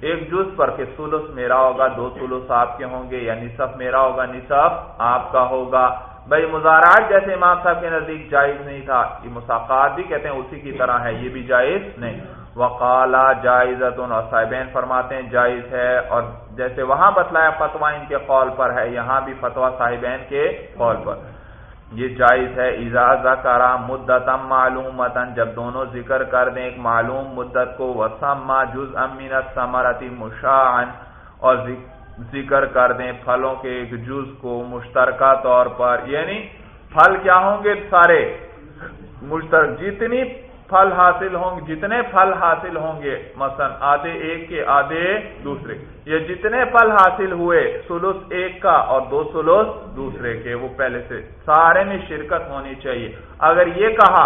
ایک جز پر کہ سلس میرا ہوگا، دو سلس آپ کے ہوں گے، یا نصف میرا ہوگا، نصف آپ کا ہوگا۔ بھائی مزارات جیسے امام صاحب کے نزدیک جائز نہیں تھا، یہ مساقات بھی کہتے ہیں اسی کی طرح ہے، یہ بھی جائز نہیں۔ وقالا جائزت اور صاحبین فرماتے ہیں جائز ہے، اور جیسے وہاں بتلایا فتویٰ ان کے قول پر ہے، یہاں بھی فتویٰ صاحبین کے قول پر۔ یہ جائز ہے اجازہ کرا مدتم معلوم جب دونوں ذکر کر دیں، ایک معلوم مدت کو، وسما جز امینت سمرتی مشاعن اور ذکر ذکر کر دیں پھلوں کے ایک جز کو مشترکہ طور پر یعنی پھل کیا ہوں گے سارے؟ مشترک جتنی پھل حاصل ہوں گے، جتنے پھل حاصل ہوں گے، مثلا آدھے ایک کے آدھے دوسرے۔ یہ جتنے پھل حاصل ہوئے، سلوس ایک کا اور دو سلوس دوسرے کے، وہ پہلے سے سارے میں شرکت ہونی چاہیے۔ اگر یہ کہا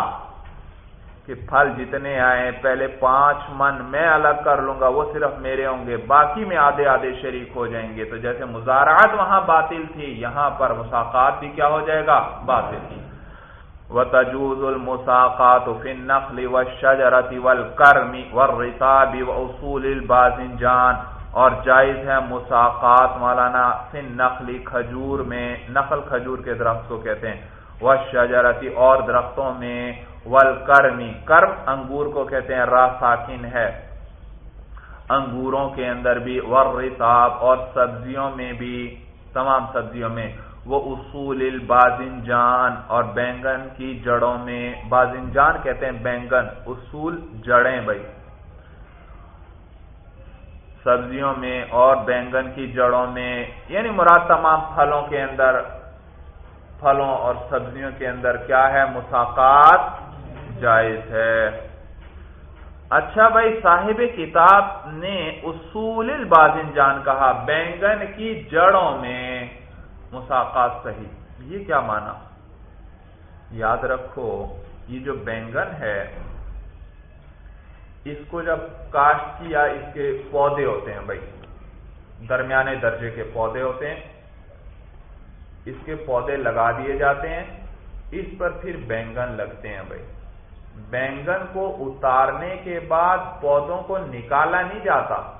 کہ پھل جتنے آئے، پہلے پانچ من میں الگ کر لوں گا، وہ صرف میرے ہوں گے، باقی میں آدھے آدھے شریک ہو جائیں گے۔ تو جیسے مزارات وہاں باطل تھی، یہاں پر مساقات بھی کیا ہو جائے گا؟ باطل تھی۔ وتجوز المساقات في النخل والشجرة والكرم والرطاب واصول الباذنجان۔ اور جائز ہے مساقات مولانا فن نخلی کھجور میں، نخل کھجور کے درخت کو کہتے ہیں۔ والشجرتی اور درختوں میں والکرمی کرم انگور کو کہتے ہیں، را ساکن ہے۔ انگوروں کے اندر بھی والرطاب اور سبزیوں میں بھی، تمام سبزیوں میں، وہ اصول البازن جان اور بینگن کی جڑوں میں بازن جان کہتے ہیں بینگن، اصول جڑیں بھائی۔ سبزیوں میں اور بینگن کی جڑوں میں یعنی مراد تمام پھلوں کے اندر، پھلوں اور سبزیوں کے اندر کیا ہے؟ مساقات۔ جائز ہے۔ اچھا بھائی، صاحب کتاب نے اصول البازن جان کہا، بینگن کی جڑوں میں مساقات صحیح۔ یہ کیا مانا؟ یاد رکھو، یہ جو بینگن ہے، اس کو جب کاشت کیا، اس کے پودے ہوتے ہیں بھائی۔ درمیانے درجے کے پودے ہوتے ہیں۔ اس کے پودے لگا دیے جاتے ہیں۔ اس پر پھر بینگن لگتے ہیں بھائی۔ بینگن کو اتارنے کے بعد پودوں کو نکالا نہیں جاتا۔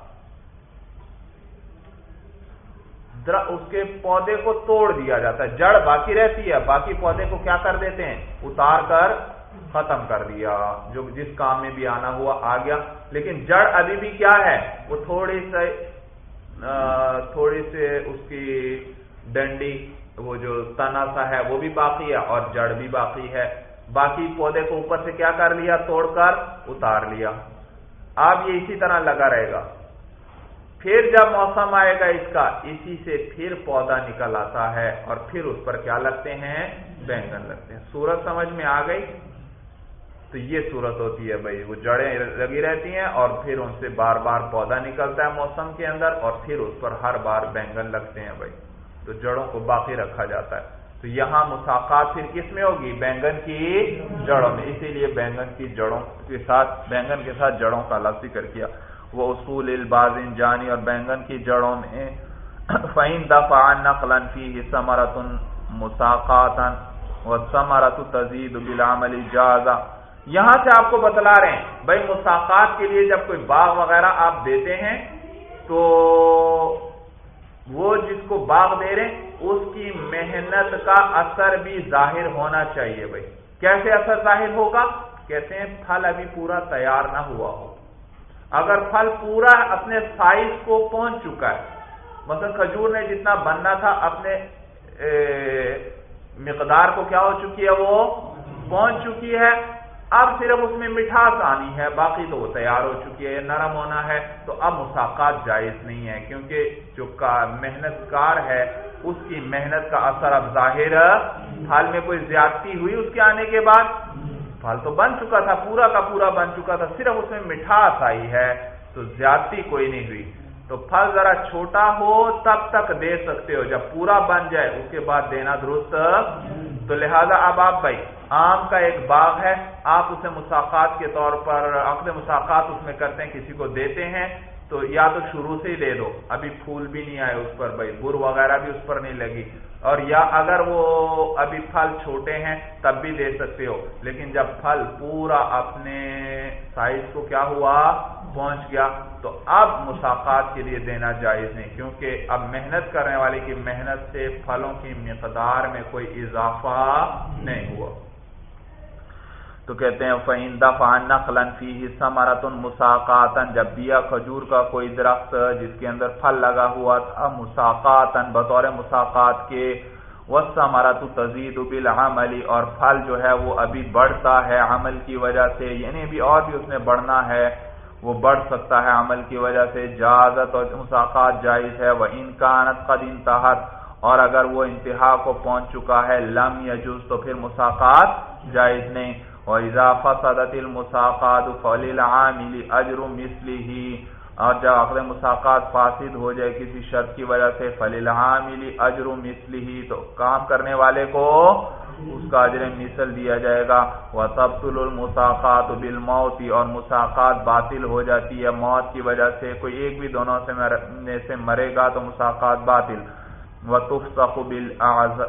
اس کے پودے کو توڑ دیا جاتا ہے۔ جڑ باقی رہتی ہے۔ باقی پودے کو کیا کر دیتے ہیں؟ اتار کر ختم کر دیا۔ جو جس کام میں بھی آنا ہوا، آ گیا۔ لیکن جڑ ابھی بھی کیا ہے؟ وہ تھوڑی سے تھوڑی سے اس کی ڈنڈی، وہ جو تنا سا ہے، وہ بھی باقی ہے اور جڑ بھی باقی ہے۔ باقی پودے کو اوپر سے کیا کر لیا؟ توڑ کر اتار لیا۔ اب یہ اسی طرح لگا رہے گا۔ پھر جب موسم آئے گا اس کا، اسی سے پھر پودا نکل آتا ہے اور پھر اس پر کیا لگتے ہیں؟ بینگن لگتے ہیں۔ سورت سمجھ میں آ گئی؟ تو یہ صورت ہوتی ہے بھائی، وہ جڑیں لگی رہتی ہیں اور پھر ان سے بار بار پودا نکلتا ہے موسم کے اندر اور پھر اس پر ہر بار بینگن لگتے ہیں بھائی۔ تو جڑوں کو باقی رکھا جاتا ہے۔ تو یہاں مساقات پھر کس میں ہوگی؟ بینگن کی جڑوں میں. اسی لیے بینگن کی جڑوں کے ساتھ، بینگن کے ساتھ جڑوں کا الگ ذکر کیا. وہ اصول البازن جانی اور بینگن کی جڑوں میں. فعین دفاع نقل فی ثمرت مساقات و ثمرت تزید بالعمل جازا. یہاں سے آپ کو بتلا رہے ہیں، بھائی مساقات کے لیے جب کوئی باغ وغیرہ آپ دیتے ہیں، تو وہ جس کو باغ دے رہے ہیں اس کی محنت کا اثر بھی ظاہر ہونا چاہیے بھائی۔ کیسے اثر ظاہر ہوگا؟ کہتے ہیں پھل ابھی پورا تیار نہ ہوا ہو۔ اگر پھل پورا اپنے سائز کو پہنچ چکا ہے، مثلا کھجور نے جتنا بننا تھا، اپنے مقدار کو کیا ہو چکی ہے وہ؟ پہنچ چکی ہے۔ اب صرف اس میں مٹھاس آنی ہے، باقی تو وہ تیار ہو چکی ہے نرم ہونا ہے۔ تو اب مساقات جائز نہیں ہے، کیونکہ جو محنت کار ہے اس کی محنت کا اثر اب ظاہر حال میں کوئی زیادتی ہوئی اس کے آنے کے بعد؟ پھل تو بن چکا تھا، پورا کا پورا بن چکا تھا، صرف اس میں مٹھاس آئی ہے، تو زیادتی کوئی نہیں ہوئی۔ تو پھل ذرا چھوٹا ہو، تب تک دے سکتے ہو، جب پورا بن جائے، اس کے بعد دینا درست۔ تو لہذا اب آپ بھائی، آم کا ایک باغ ہے، آپ اسے مساقات کے طور پر، عقد مساقات اس میں کرتے ہیں، کسی کو دیتے ہیں۔ تو یا تو شروع سے ہی دے دو ابھی پھول بھی نہیں آئے اس پر، بھائی، بر وغیرہ بھی اس پر نہیں لگی۔ اور یا اگر وہ ابھی پھل چھوٹے ہیں، تب بھی دے سکتے ہو۔ لیکن جب پھل پورا اپنے سائز کو کیا ہوا؟ پہنچ گیا۔ تو اب مساقات کے لیے دینا جائز نہیں، کیونکہ اب محنت کرنے والے کی محنت سے پھلوں کی مقدار میں کوئی اضافہ نہیں ہوا۔ تو کہتے ہیں، فَإِن دَفَعَ نَخْلًا فِيهِ سَمَرَةٌ مُسَاقَاتًا جب دیا کھجور کا کوئی درخت جس کے اندر پھل لگا ہوا تھا، مساقاتً، بطور مساقات کے وَالسَّمَرَةُ تَزِيدُ بِالْعَمَلِ، اور پھل جو ہے وہ ابھی بڑھتا ہے عمل کی وجہ سے یعنی بھی اور بھی اس نے بڑھنا ہے، وہ بڑھ سکتا ہے عمل کی وجہ سے، جازت اور مساقات جائز ہے وہ انکانت قد انتہت، اور اگر وہ انتہا کو پہنچ چکا ہے، لم یجوز، تو پھر مساقات جائز نہیں۔ وَإِذَا فَصَدَتِ الْمُسَاقَاتُ فَلِلْعَامِلِ أَجْرُ مِثْلِهِ۔ اور جب عقد مساقات فاسد ہو جائے کسی شرط کی وجہ سے فَلِلْعَامِلِ أَجْرُ مِثْلِهِ، تو کام کرنے والے کو اس کا عجر مثل دیا جائے گا۔ وَتَبْتُلُ الْمُسَاقَاتُ بِالْمَوْتِ، اور مساقات باطل ہو جاتی ہے موت کی وجہ سے۔ کوئی ایک بھی دونوں سے مرے گا تو مساقات باطل۔ وَتُفْسَخُ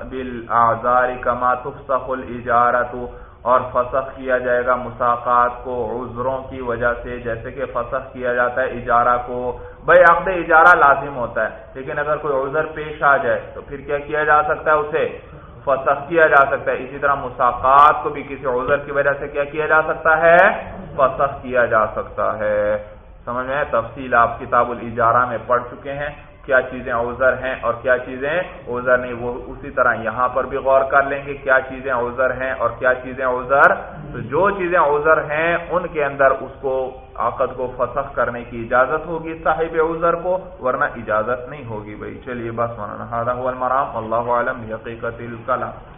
بِالْأَعْزَارِ كَمَا تُفْسَخُ الْإِجَارَةُ۔ اور فسخ کیا جائے گا مساقات کو عذروں کی وجہ سے، جیسے کہ فسخ کیا جاتا ہے اجارہ کو۔ بھائی، عقد اجارہ لازم ہوتا ہے، لیکن اگر کوئی عذر پیش آ جائے تو پھر کیا کیا جا سکتا ہے اسے؟ فسخ کیا جا سکتا ہے۔ اسی طرح مساقات کو بھی کسی عذر کی وجہ سے کیا کیا جا سکتا ہے؟ فسخ کیا جا سکتا ہے۔ سمجھ میں تفصیل آپ کتاب الاجارہ میں پڑھ چکے ہیں۔ کیا چیزیں اوزر ہیں اور کیا چیزیں اوزر نہیں، وہ اسی طرح یہاں پر بھی غور کر لیں گے کیا چیزیں اوزر ہیں اور کیا چیزیں اوزر۔ تو جو چیزیں اوزر ہیں، ان کے اندر اس کو عقد کو فسخ کرنے کی اجازت ہوگی صاحب اوزر کو، ورنہ اجازت نہیں ہوگی بھائی۔ چلیے بس مولانا المرام اللہ عالم حقیقت الکلام۔